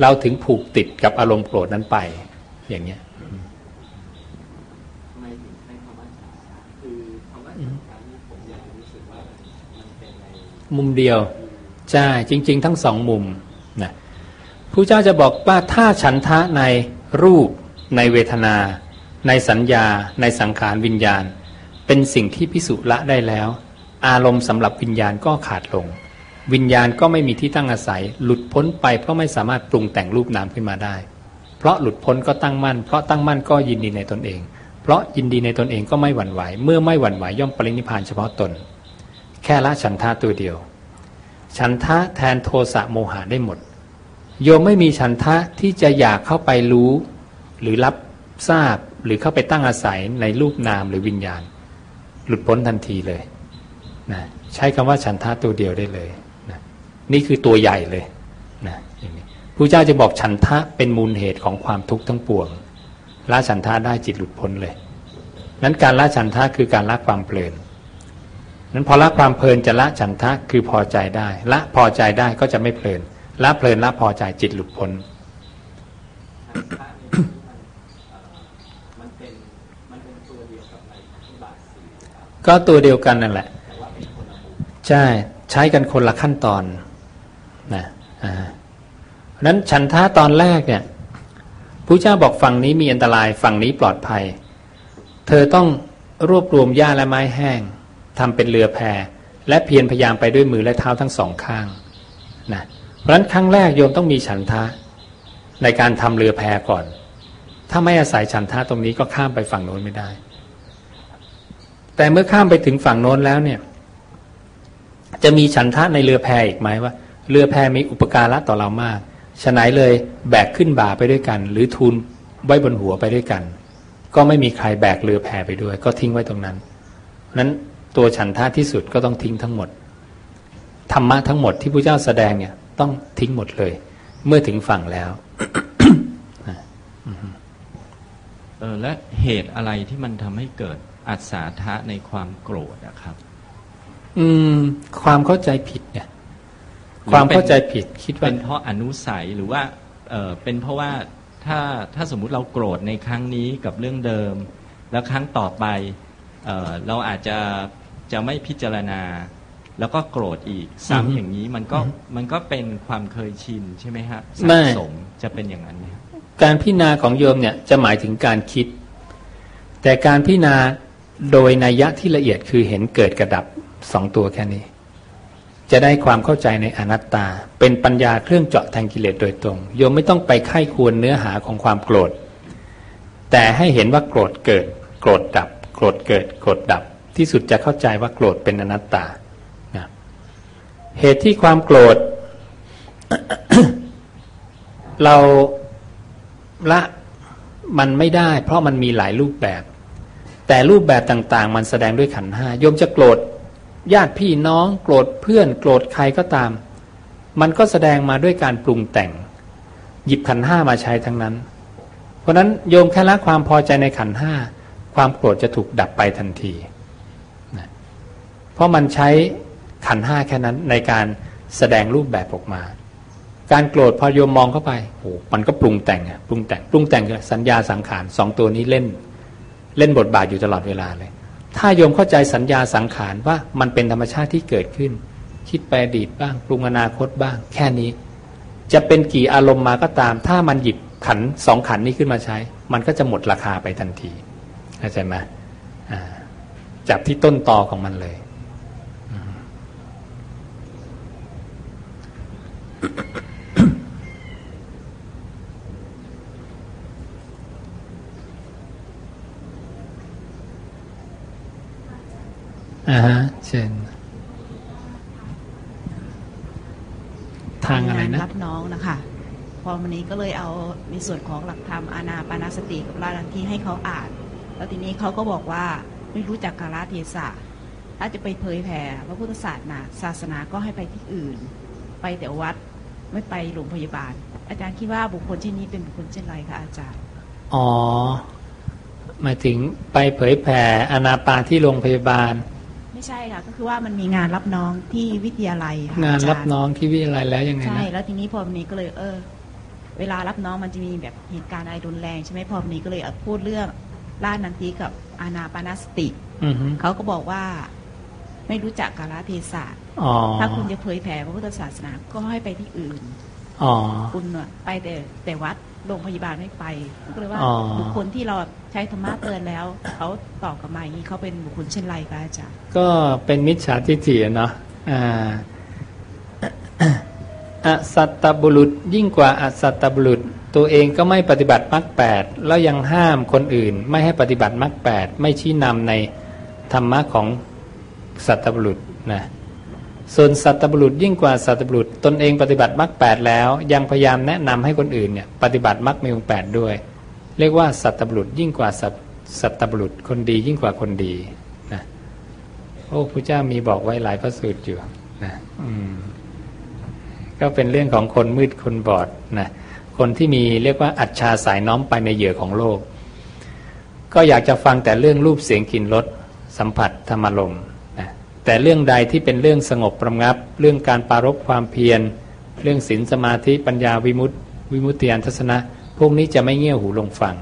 A: เราถึงผูกติดกับอารมณ์โกรธนั้นไป อย่างเนี้ยมุมเดียวใช่จริง ๆ ทั้งสองมุมนะผู้เจ้าจะบอกว่าถ้าฉันทะใน รูป ในเวทนา ในสัญญา ในสังขารวิญญาณ เป็นสิ่งที่พิสุละได้แล้ว อารมณ์สำหรับวิญญาณก็ขาดลง วิญญาณก็ไม่มีที่ตั้งอาศัย หลุดพ้นไปเพราะไม่สามารถปรุงแต่งรูปนามขึ้นมาได้ เพราะหลุดพ้นก็ตั้งมั่น เพราะตั้งมั่นก็ยินดีในตนเอง เพราะยินดีในตนเองก็ไม่หวั่นไหว เมื่อไม่หวั่นไหวย่อมปรินิพานเฉพาะตน แค่ละฉันทะตัวเดียว ฉันทะแทนโทสะโมหะได้หมด โยมไม่มีฉันทะที่จะอยากเข้าไปรู้ หรือรับทราบหรือเข้าไปตั้งอาศัยในรูปนามหรือวิญญาณ หลุดพ้นทันทีเลยนะใช้คำว่าฉันทะตัวเดียวได้เลยนะนี่คือตัวใหญ่เลยนะนี้ผู้เจ้าจะบอกฉันทะเป็นมูลเหตุของความทุกข์ทั้งปวงละฉันทะได้จิตหลุดพ้นเลย นั้นการละฉันทะคือการละความเพลินนั้นพอละความเพลินจะละฉันทะคือพอใจได้ ละพอใจได้ก็จะไม่เพลิน ละเพลินละพอใจจิตหลุดพ้นก็ตัวเดียวกันนั่นแหละ ใช่ใช้กันคนละขั้นตอนนะอ่านั้นฉันท้าตอนแรกเนี่ยผู้เจ้าบอกฝั่งนี้มีอันตรายฝั่งนี้ปลอดภัย เธอต้องรวบรวมหญ้าและไม้แห้งทำเป็นเรือแพและเพียรพยายามไปด้วยมือและเท้าทั้งสองข้างนะเพ ราะฉะนั้นครั้งแรกโยมต้องมีฉันทะในการทำเรือแพก่อน ถ้าไม่อาศัยฉันทะตรงนี้ก็ข้ามไปฝั่งโน้นไม่ได้ แต่เมื่อข้ามไปถึงฝั่งโน้นแล้วเนี่ย จะมีฉันทะในเรือแพอีกไหมว่า เรือแพมีอุปการะต่อเรามากฉะไหนเลยแบกขึ้นบ่าไปด้วยกัน หรือทูลไว้บนหัวไปด้วยกัน ก็ไม่มีใครแบกเรือแพไปด้วย ก็ทิ้งไว้ตรงนั้นนั้นตัวฉันทะที่สุดก็ต้องทิ้งทั้งหมด ธรรมะทั้งหมดที่พระเจ้าแสดงเนี่ย ต้องทิ้งหมดเลย เมื่อถึงฝั่งแล้ว
F: เออและเหตุอะไรที่มันทำให้เกิดอัศาทะในความโกรธอะครับ
A: อืม ความเข้าใจผิดเนี่ย ความเข้าใจผิด คิดว่า
F: เป็นเพราะอนุสัยหรือว่าเอ่อเป็นเพราะว่าถ้าถ้าสมมุติเราโกรธในครั้งนี้กับเรื่องเดิม แล้วครั้งต่อไปเอ่อเราอาจจะจะไม่พิจารณา แล้วก็โกรธอีก
A: อือฮึ
F: ซ้ำอย่างนี้มันก็มันก็เป็นความเคยชินใช่ไหมฮะ
A: ไม่
F: สะสมจะเป็นอย่างนั้นไหมครับ
A: การพิจารณาของโยมเนี่ยจะหมายถึงการคิด แต่การพิจารณาโดยนัยยะที่ละเอียดคือเห็นเกิดกระดับสองตัวแค่นี้ จะได้ความเข้าใจในอนัตตา เป็นปัญญาเครื่องเจาะแทงกิเลสโดยตรง โยมไม่ต้องไปไข้ควรเนื้อหาของความโกรธ แต่ให้เห็นว่าโกรธเกิด โกรธดับ โกรธเกิด โกรธดับ ที่สุดจะเข้าใจว่าโกรธเป็นอนัตตานะ เหตุที่ความโกรธ เราละมันไม่ได้ เพราะมันมีหลายรูปแบบ แต่รูปแบบต่าง ๆ มันแสดงด้วยขันห้าโยมจะโกรธญาติพี่น้อง โกรธเพื่อน โกรธใครก็ตาม มันก็แสดงมาด้วยการปรุงแต่ง หยิบขันห้ามาใช้ทั้งนั้น เพราะนั้นโยมแค่ละความพอใจในขันห้าความโกรธจะถูกดับไปทันทีนะเพราะมันใช้ ขันห้าแค่นั้นในการแสดงรูปแบบออกมา การโกรธพอโยมมองเข้าไปโอ้มันก็ปรุงแต่งอะปรุงแต่งปรุงแต่งสัญญาสังขารสองตัวนี้เล่น เล่นบทบาทอยู่ตลอดเวลาเลย ถ้าโยมเข้าใจสัญญาสังขารว่ามันเป็นธรรมชาติที่เกิดขึ้น คิดไปอดีตบ้าง ปรุงอนาคตบ้าง แค่นี้ จะเป็นกี่อารมณ์มาก็ตาม ถ้ามันหยิบขันสองขันนี้ขึ้นมาใช้ มันก็จะหมดราคาไปทันทีเข้าใจไหมจับที่ต้นตอของมันเลยอืม อ่าฮะเช่นทางอะไร
I: นะ รับน้องนะคะพอวันนี้ก็เลยเอาในส่วนของหลักธรรมอานาปานาสติกับราลันที่ให้เขาอ่าน แล้วทีนี้เขาก็บอกว่าไม่รู้จักกาลเทศะถ้าจะไปเผยแผ่พระพุทธศาสนาศาสนาก็ให้ไปที่อื่น ไปแต่วัด ไม่ไปโรงพยาบาล อาจารย์คิดว่าบุคคลเช่นนี้เป็นบุคคลเช่นไรคะอาจารย์
A: อ๋อหมายถึงไปเผยแผ่อนาปานที่โรงพยาบาล
I: ไม่ใช่ค่ะก็คือว่ามันมีงานรับน้องที่วิทยาลัยค่ะ
A: งาน
I: อจ
A: รับน้องที่วิทยาลัยแล้วยังไง
I: ใช่
A: นะ
I: แล้วทีนี้พอวันนี้ก็เลยเออ เวลารับน้องมันจะมีแบบเหตุการณ์อะไรรุนแรงใช่ไหมพอวันนี้ก็เลยเอาพูดเรื่องล่านันทีกับอานาปานาสติ
A: อือฮึ
I: เขาก็บอกว่าไม่รู้จักกาลเทศะ
A: อ๋อ
I: ถ้าคุณจะเผยแผ่พระพุทธศาสนาก็ให้ไปที่อื่น
A: อ๋อ
I: คุณน่ะไปแต่แต่วัดโรงพยาบาลไม่ไปก็เลยว่า
A: อ๋อ
I: บุคคลที่เราใช้ธรรมะเตือนแล้วเขาตอบกลับมาอย่างนี้เขาเป็นบุคคลเช่นไรคะอาจารย์
A: ก็เป็นมิจฉาทิฏฐิอะเนาะอ่าอสัตตบุรุษยิ่งกว่าอสัตตบุรุษ ตัวเองก็ไม่ปฏิบัติมรรคแปดแล้วยังห้ามคนอื่น ไม่ให้ปฏิบัติมรรคแปดไม่ชี้นำในธรรมะของสัตตบุรุษนะ ส่วนสัตบุรุษยิ่งกว่าสัตบุรุษ ตนเองปฏิบัติมรรคแปดแล้ว ยังพยายามแนะนำให้คนอื่นเนี่ยปฏิบัติมรรคมีองแปดด้วย เรียกว่าสัตบุรุษยิ่งกว่าสัตสัตบุรุษคนดียิ่งกว่าคนดีนะโอ้พระเจ้ามีบอกไว้หลายพระสูตรอยู่นะอืมก็เป็นเรื่องของคนมืดคนบอดนะคนที่มีเรียกว่าอัจฉาสายน้อมไปในเหยื่อของโลก ก็อยากจะฟังแต่เรื่องรูปเสียงกลิ่นรสสัมผัสธรรมลมณ์ แต่เรื่องใดที่เป็นเรื่องสงบประงับ เรื่องการปรารบความเพียร เรื่องศีลสมาธิปัญญาวิมุตติวิมุตติยานทัศนะ พวกนี้จะไม่เงี่ยวหูลงฟัง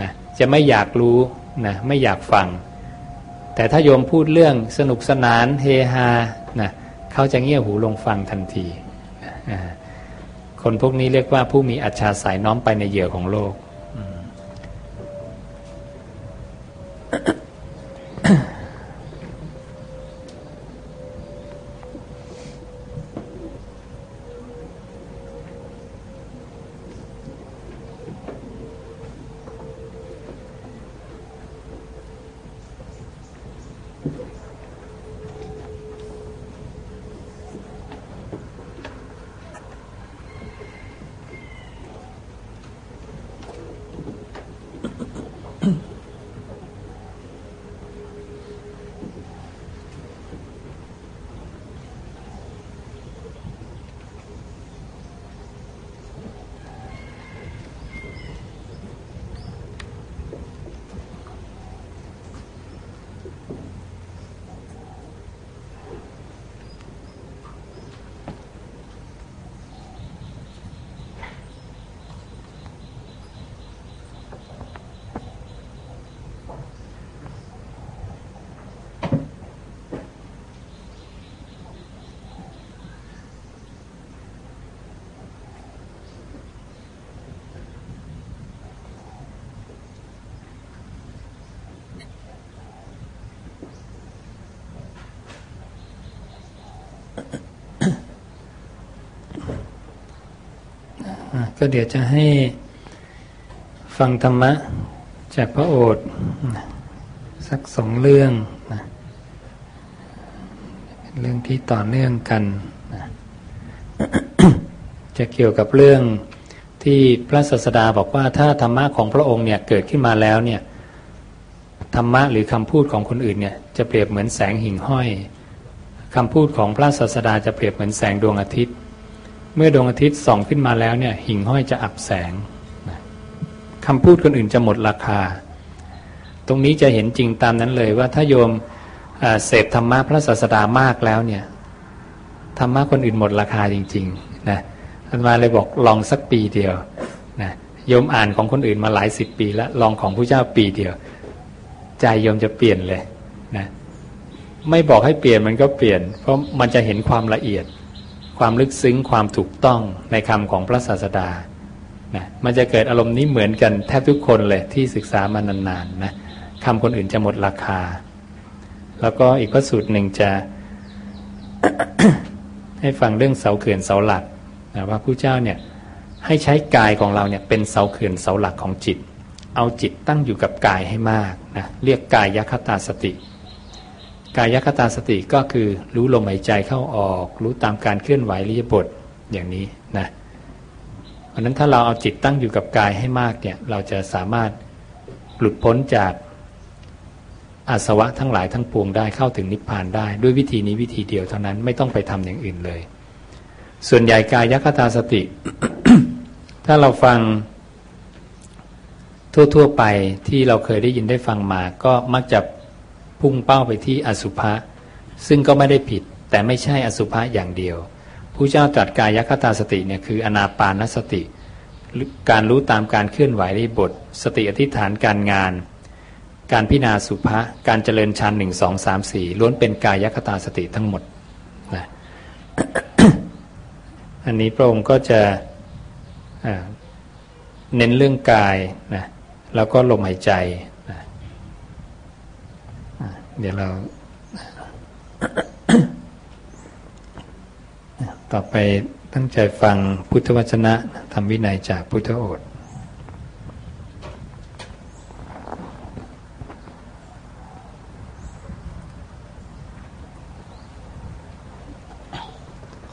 A: นะจะไม่อยากรู้นะไม่อยากฟัง แต่ถ้าโยมพูดเรื่องสนุกสนานเฮฮานะเขาจะเงี่ยหูลงฟังทันที คนพวกนี้เรียกว่าผู้มีอัจฉาสายน้อมไปในเหยื่อของโลกอื ก็เดี๋ยวจะให้ฟังธรรมะจากพระโอษฐ์สักสองเรื่องนะเรื่องที่ต่อเนื่องกันนะจะเกี่ยวกับเรื่องที่พระศาสดาบอกว่าถ้าธรรมะของพระองค์เนี่ยเกิดขึ้นมาแล้วเนี่ยธรรมะหรือคำพูดของคนอื่นเนี่ยจะเปรียบเหมือนแสงหิ่งห้อยคำพูดของพระศาสดาจะเปรียบเหมือนแสงดวงอาทิตย์ เมื่อดวงอาทิตย์ส่องขึ้นมาแล้วเนี่ย หิ่งห้อยจะอับแสงคำพูดคนอื่นจะหมดราคา ตรงนี้จะเห็นจริงตามนั้นเลยว่าถ้าโยมเสพธรรมะพระศาสดามากแล้วเนี่ยธรรมะคนอื่นหมดราคาจริงๆนะท่านมาเลยบอกลองสักปีเดียวนะโยมอ่านของคนอื่นมาหลายสิบปีแล้วลองของพระเจ้าปีเดียว ใจโยมจะเปลี่ยนเลยนะไม่บอกให้เปลี่ยนมันก็เปลี่ยน เพราะมันจะเห็นความละเอียด ความลึกซึ้งความถูกต้องในคำของพระศาสดานะมันจะเกิดอารมณ์นี้เหมือนกันแทบทุกคนเลยที่ศึกษามานานๆนะคำคนอื่นจะหมดราคา แล้วก็อีกพระสูตรหนึ่งจะ ให้ฟังเรื่องเสาเขื่อนเสาหลักนะว่าผู้เจ้าเนี่ยให้ใช้กายของเราเนี่ยเป็นเสาเขื่อนเสาหลักของจิต เอาจิตตั้งอยู่กับกายให้มากนะเรียกกายยคตาสติ กายยคตาสติก็คือรู้ลมหายใจเข้าออก รู้ตามการเคลื่อนไหวริยบทอย่างนี้นะเพราะนั้นถ้าเราเอาจิตตั้งอยู่กับกายให้มากเนี่ยเราจะสามารถหลุดพ้นจากอาสวะทั้งหลายทั้งปวงได้เข้าถึงนิพพานได้ ด้วยวิธีนี้วิธีเดียวเท่านั้นไม่ต้องไปทำอย่างอื่นเลย ส่วนใหญ่กายยคตาสติ ถ้าเราฟังทั่ว ๆ ไปที่เราเคยได้ยินได้ฟังมาก็มักจะ พุ่งเป้าไปที่อสุภะซึ่งก็ไม่ได้ผิด แต่ไม่ใช่อสุภะอย่างเดียวผู้เจ้าตรัสกายคตาสติเนี่ยคืออนาปานสติ การรู้ตามการเคลื่อนไหวในบท สติอธิษฐานการงาน การพิจารณาสุภะการเจริญฌานหนึ่งสองสามสี่ล้วนเป็นกายคตาสติทั้งหมดนะอันนี้พระองค์ก็จะเน้นเรื่องกายนะแล้วก็ลมหายใจ เดี๋ยวเรา ต่อไปตั้งใจฟังพุทธวจนะทำวินัยจากพุทธโอษ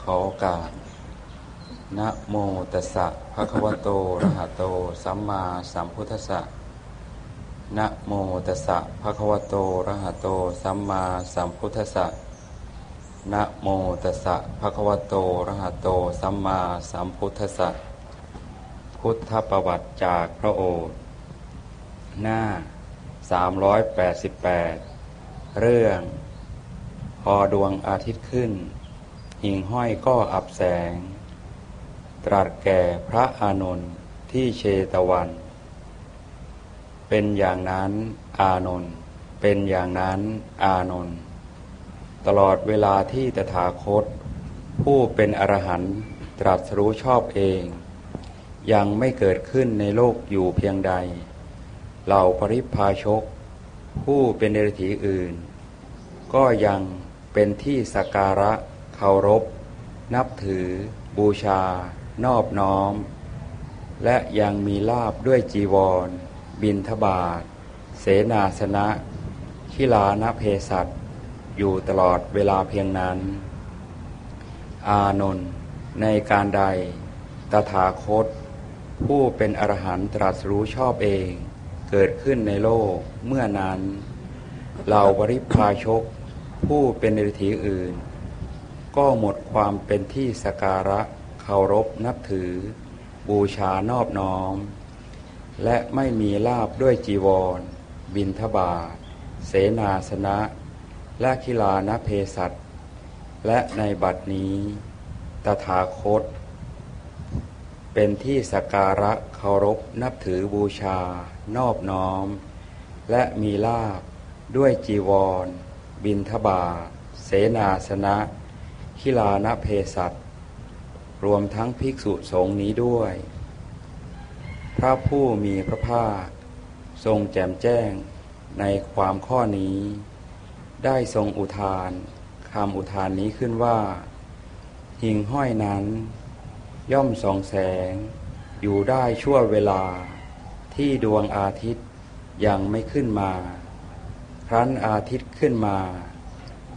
J: ขอโอกาสนะโมตัสสะภะคะวะโต ระหะโต สัมมาสัมพุทธัสสะ นะโมตัสสะภะคะวะโตระหะโต สัมมาสัมพุทธัสสะนะโมตัสสะภะคะวะโตระหะโต สัมมาสัมพุทธัสสะพุทธประวัติจากพระโอษฐ์หน้า 388 เรื่อง พอดวงอาทิตย์ขึ้น หิ่งห้อยก็อับแสง ตรัสแก่พระอานนท์ที่เชตวัน เป็นอย่างนั้นอานนท์เป็นอย่างนั้นอานนท์ตลอดเวลาที่ตถาคต ผู้เป็นอรหันต์ตรัสรู้ชอบเอง ยังไม่เกิดขึ้นในโลกอยู่เพียงใด เหล่าปริพาชก ผู้เป็นเดรัจฉีอื่น ก็ยังเป็นที่สักการะเคารพ นับถือ บูชา นอบน้อม และยังมีลาบด้วยจีวร บินทบาทเสนาสนะขิลานเพสัตอยู่ตลอดเวลาเพียงนั้น อานนท์ในการใด ตถาคต ผู้เป็นอรหันตรัสรู้ชอบเอง เกิดขึ้นในโลกเมื่อนั้นเหล่าบริพาชก ผู้เป็นเดรัจฉีอื่น ก็หมดความเป็นที่สการะเคารพนับถือ บูชานอบน้อม และไม่มีลาบด้วยจีวร บินทบาทเสนาสนะ และคิลานเพสัตและในบัดนี้ ตถาคต เป็นที่สการะเคารพนับถือบูชา นอบน้อม และมีลาบด้วยจีวร บินทบาเสนาสนะคิลานเพสัตรวมทั้งภิกษุสงฆ์นี้ด้วย พระผู้มีพระภาค ทรงแจมแจ้งในความข้อนี้ ได้ทรงอุทานคำอุทานนี้ขึ้นว่า หิ่งห้อยนั้น ย่อมส่องแสง อยู่ได้ชั่วเวลา ที่ดวงอาทิตย์ยังไม่ขึ้นมา ครั้นอาทิตย์ขึ้นมา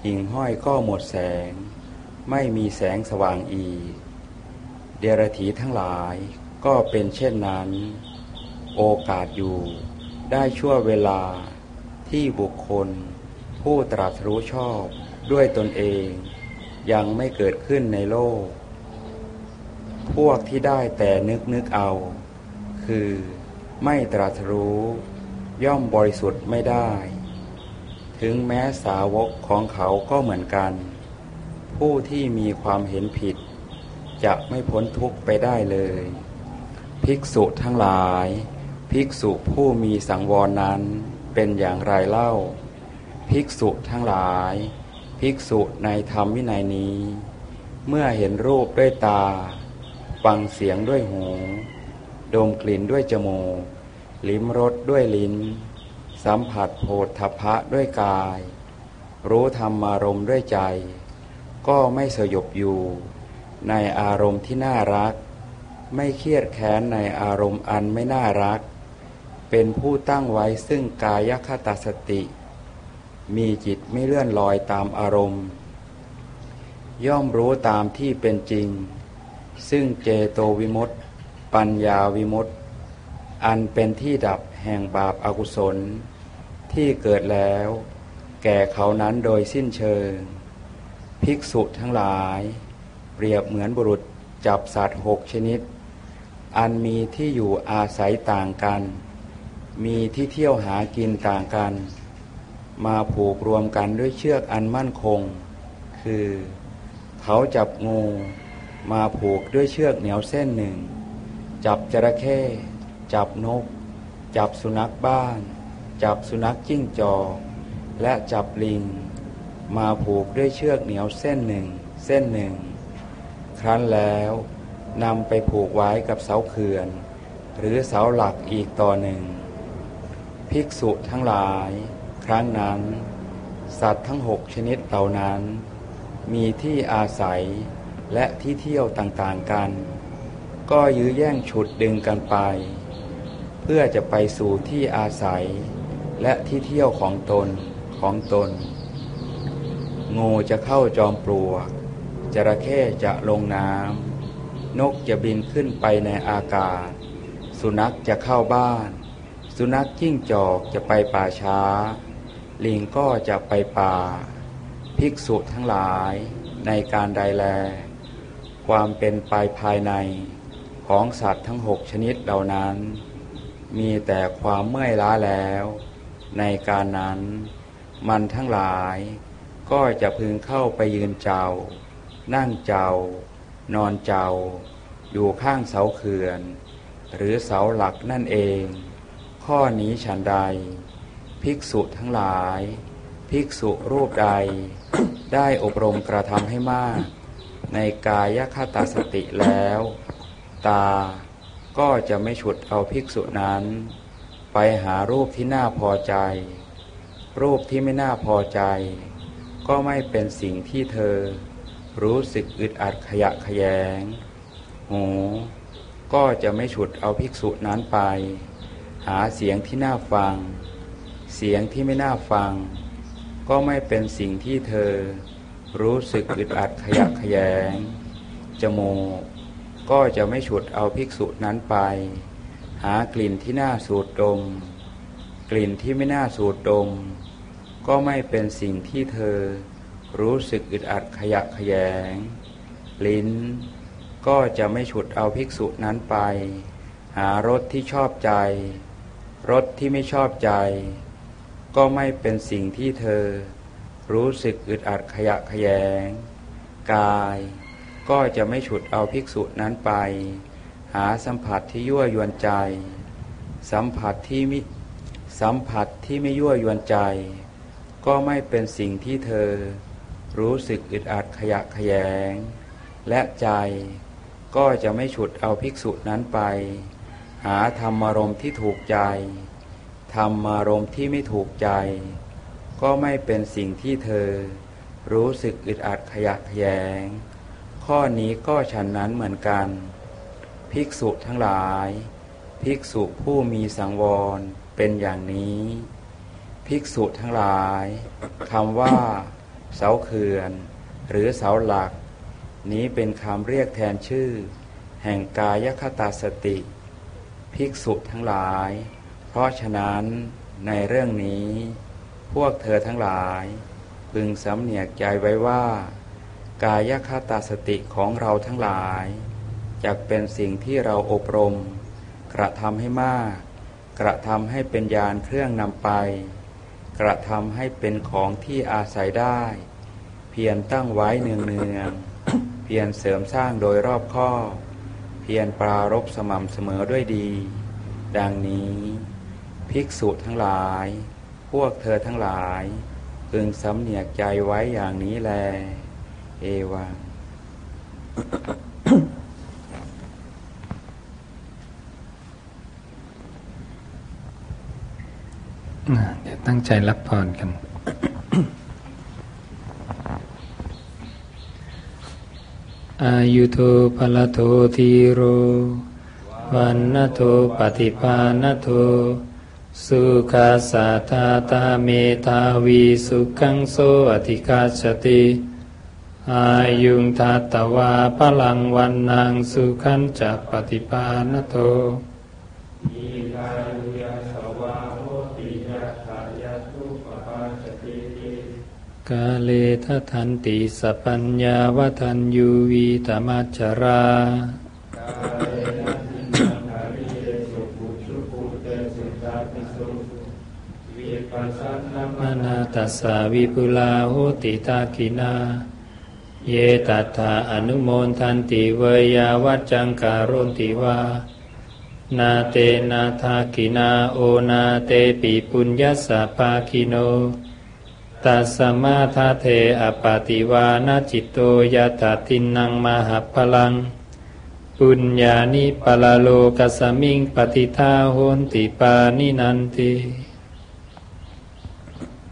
J: หิ่งห้อยก็หมดแสง ไม่มีแสงสว่างอีก เดรถีทั้งหลาย ก็เป็นเช่นนั้น โอกาสอยู่ได้ชั่วเวลาที่บุคคล ผู้ตรัสรู้ชอบด้วยตนเอง ยังไม่เกิดขึ้นในโลก พวกที่ได้แต่นึกนึกเอา คือไม่ตรัสรู้ ย่อมบริสุทธิ์ไม่ได้ ถึงแม้สาวกของเขาก็เหมือนกัน ผู้ที่มีความเห็นผิด จะไม่พ้นทุกข์ไปได้เลย ภิกษุทั้งหลาย ภิกษุผู้มีสังวรนั้นเป็นอย่างไรเล่า ภิกษุทั้งหลาย ภิกษุในธรรมวินัยนี้ เมื่อเห็นรูปด้วยตา ฟังเสียงด้วยหู ดมกลิ่นด้วยจมูก ลิ้มรสด้วยลิ้น สัมผัสโผฏฐพะด้วยกาย รู้ธรรมารมณ์ด้วยใจ ก็ไม่สยบอยู่ ในอารมณ์ที่น่ารัก ไม่เครียดแค้นในอารมณ์อันไม่น่ารัก เป็นผู้ตั้งไว้ซึ่งกายคตาสติ มีจิตไม่เลื่อนลอยตามอารมณ์ ย่อมรู้ตามที่เป็นจริง ซึ่งเจโตวิมุตติ ปัญญาวิมุตติ อันเป็นที่ดับแห่งบาปอากุศล ที่เกิดแล้ว แก่เขานั้นโดยสิ้นเชิง ภิกษุทั้งหลาย เปรียบเหมือนบุรุษจับสัตว์หกชนิด อันมีที่อยู่อาศัยต่างกัน มีที่เที่ยวหากินต่างกัน มาผูกรวมกันด้วยเชือกอันมั่นคง คือ เขาจับงูมาผูกด้วยเชือกเหนียวเส้นหนึ่ง จับจระเข้จับนก จับสุนัขบ้าน จับสุนัขจิ้งจอกและจับลิง มาผูกด้วยเชือกเหนียวเส้นหนึ่ง เส้นหนึ่ง ครั้นแล้ว นำไปผูกไว้กับเสาเขื่อน หรือเสาหลักอีกต่อหนึ่ง ภิกษุทั้งหลาย ครั้งนั้น สัตว์ทั้งหกชนิดเหล่านั้น มีที่อาศัยและที่เที่ยวต่างๆกัน ก็ยื้อแย่งฉุดดึงกันไป เพื่อจะไปสู่ที่อาศัย และที่เที่ยวของตนของตน งูจะเข้าจอมปลวกจระเข้จะลงน้ำ นกจะบินขึ้นไปในอากาศ สุนัขจะเข้าบ้าน สุนัขจิ้งจอกจะไปป่าช้า ลิงก็จะไปป่า ภิกษุทั้งหลายในการใดแล ความเป็นไปภายในของสัตว์ทั้งหกชนิดเหล่านั้น มีแต่ความเมื่อยล้าแล้ว ในการนั้น มันทั้งหลายก็จะพึงเข้าไปยืนเจ้า นั่งเจ้า นอนเจ้า อยู่ข้างเสาเขื่อน หรือเสาหลักนั่นเอง ข้อนี้ฉันใด ภิกษุทั้งหลาย ภิกษุรูปใด ได้อบรมกระทำให้มาก ในกายคตาสติแล้ว ตาก็จะไม่ฉุดเอาภิกษุนั้น ไปหารูปที่น่าพอใจ รูปที่ไม่น่าพอใจ ก็ไม่เป็นสิ่งที่เธอ รู้สึกอึดอัดขยะขยง หู ก็จะไม่ฉุดเอาภิกษุนั้นไป หาเสียงที่น่าฟัง เสียงที่ไม่น่าฟัง ก็ไม่เป็นสิ่งที่เธอ รู้สึกอึดอัดขยะขยง จมูกก็จะไม่ฉุดเอาภิกษุนั้นไป หากลิ่นที่น่าสูดดม กลิ่นที่ไม่น่าสูดดม ก็ไม่เป็นสิ่งที่เธอ รู้สึกอึดอัดขยะขยง ลิ้น ก็จะไม่ฉุดเอาภิกษุนั้นไป หารสที่ชอบใจ รสที่ไม่ชอบใจ ก็ไม่เป็นสิ่งที่เธอ รู้สึกอึดอัดขยะขยง กาย ก็จะไม่ฉุดเอาภิกษุนั้นไป หาสัมผัสที่ยั่วยวนใจ สัมผัสที่มิสัมผัสที่ไม่ยั่วยวนใจ ก็ไม่เป็นสิ่งที่เธอ รู้สึกอึดอัดขยะขยง และใจก็จะไม่ฉุดเอาภิกษุนั้นไป หาธรรมารมณ์ที่ถูกใจ ธรรมารมณ์ที่ไม่ถูกใจ ก็ไม่เป็นสิ่งที่เธอ รู้สึกอึดอัดขยะขยง ข้อนี้ก็ฉันนั้นเหมือนกัน ภิกษุทั้งหลาย ภิกษุผู้มีสังวรเป็นอย่างนี้ ภิกษุทั้งหลายคำว่า เสาเขื่อน หรือเสาหลัก นี้เป็นคำเรียกแทนชื่อ แห่งกายคตาสติ ภิกษุทั้งหลาย เพราะฉะนั้นในเรื่องนี้ พวกเธอทั้งหลาย พึงสำเนียกใจไว้ว่า กายคตาสติของเราทั้งหลายจะเป็นสิ่งที่เราอบรม กระทำให้มาก กระทำให้เป็นยานเครื่องนำไป กระทำให้เป็นของที่อาศัยได้ เพียรตั้งไว้เนืองเนืองเพียรเสริมสร้างโดยรอบข้อ เพียรปรารบสม่ำเสมอด้วยดี ดังนี้ ภิกษุทั้งหลาย พวกเธอทั้งหลายพึงสำเนียกใจไว้อย่างนี้แล เอวัง
A: เดี๋ยวตั้งใจรับพรกัน อายุโทภลโททีโร วันนโทปฏิภาณโท สุขาสาธาตาเมตาวีสุขังโสอธิกาชติ อายุงทัตตวาพลังวันนางสุขันจะปฏิภาณโท กาเลทะทันติสปัญญาวทันยูวีตมัจจรามนาตัสสาวิปุลาโหติตาคินา เยตัตถาอนุโมทันติเวยาวัจจังการุนติวานาเตนาทาคินาโอนาเตปิปุญญาสาภาคิโน ตัสมาทาเทอปาติวานาจิตโตยะตตินังมหาพลัง ปุญญานิปลาโลกัสมิงปฏิทาโหนติปานินันติ